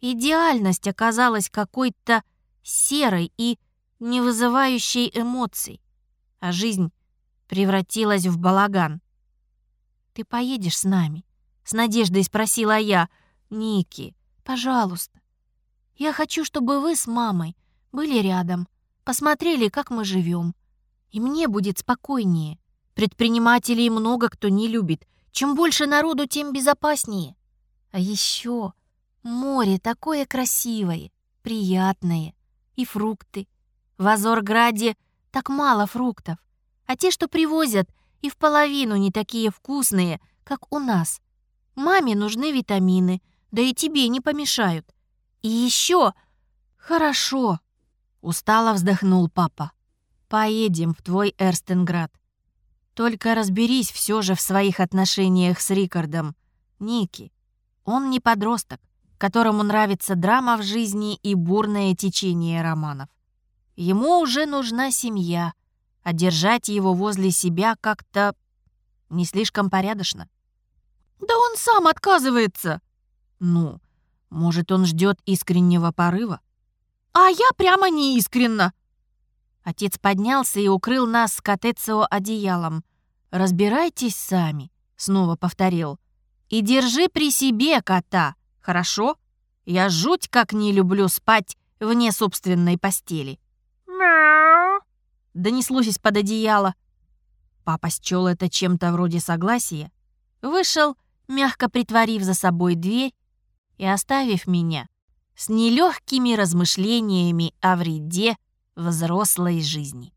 идеальность оказалась какой-то серой и не вызывающей эмоций, а жизнь превратилась в балаган. «Ты поедешь с нами?» — с надеждой спросила я. «Ники, пожалуйста, я хочу, чтобы вы с мамой были рядом, посмотрели, как мы живем. И мне будет спокойнее. Предпринимателей много кто не любит. Чем больше народу, тем безопаснее. А еще море такое красивое, приятное. И фрукты. В Азорграде так мало фруктов. А те, что привозят, и в половину не такие вкусные, как у нас. Маме нужны витамины, да и тебе не помешают. И еще хорошо. Устало вздохнул папа. Поедем в твой Эрстенград. Только разберись все же в своих отношениях с Рикардом. Ники, он не подросток, которому нравится драма в жизни и бурное течение романов. Ему уже нужна семья, а держать его возле себя как-то не слишком порядочно. «Да он сам отказывается!» «Ну, может, он ждет искреннего порыва?» «А я прямо не искренна!» Отец поднялся и укрыл нас с Катецио одеялом. «Разбирайтесь сами», — снова повторил. «И держи при себе кота, хорошо? Я жуть как не люблю спать вне собственной постели». «Мяу!» — донеслось из-под одеяла. Папа счел это чем-то вроде согласия. Вышел, мягко притворив за собой дверь и оставив меня с нелегкими размышлениями о вреде взрослой жизни.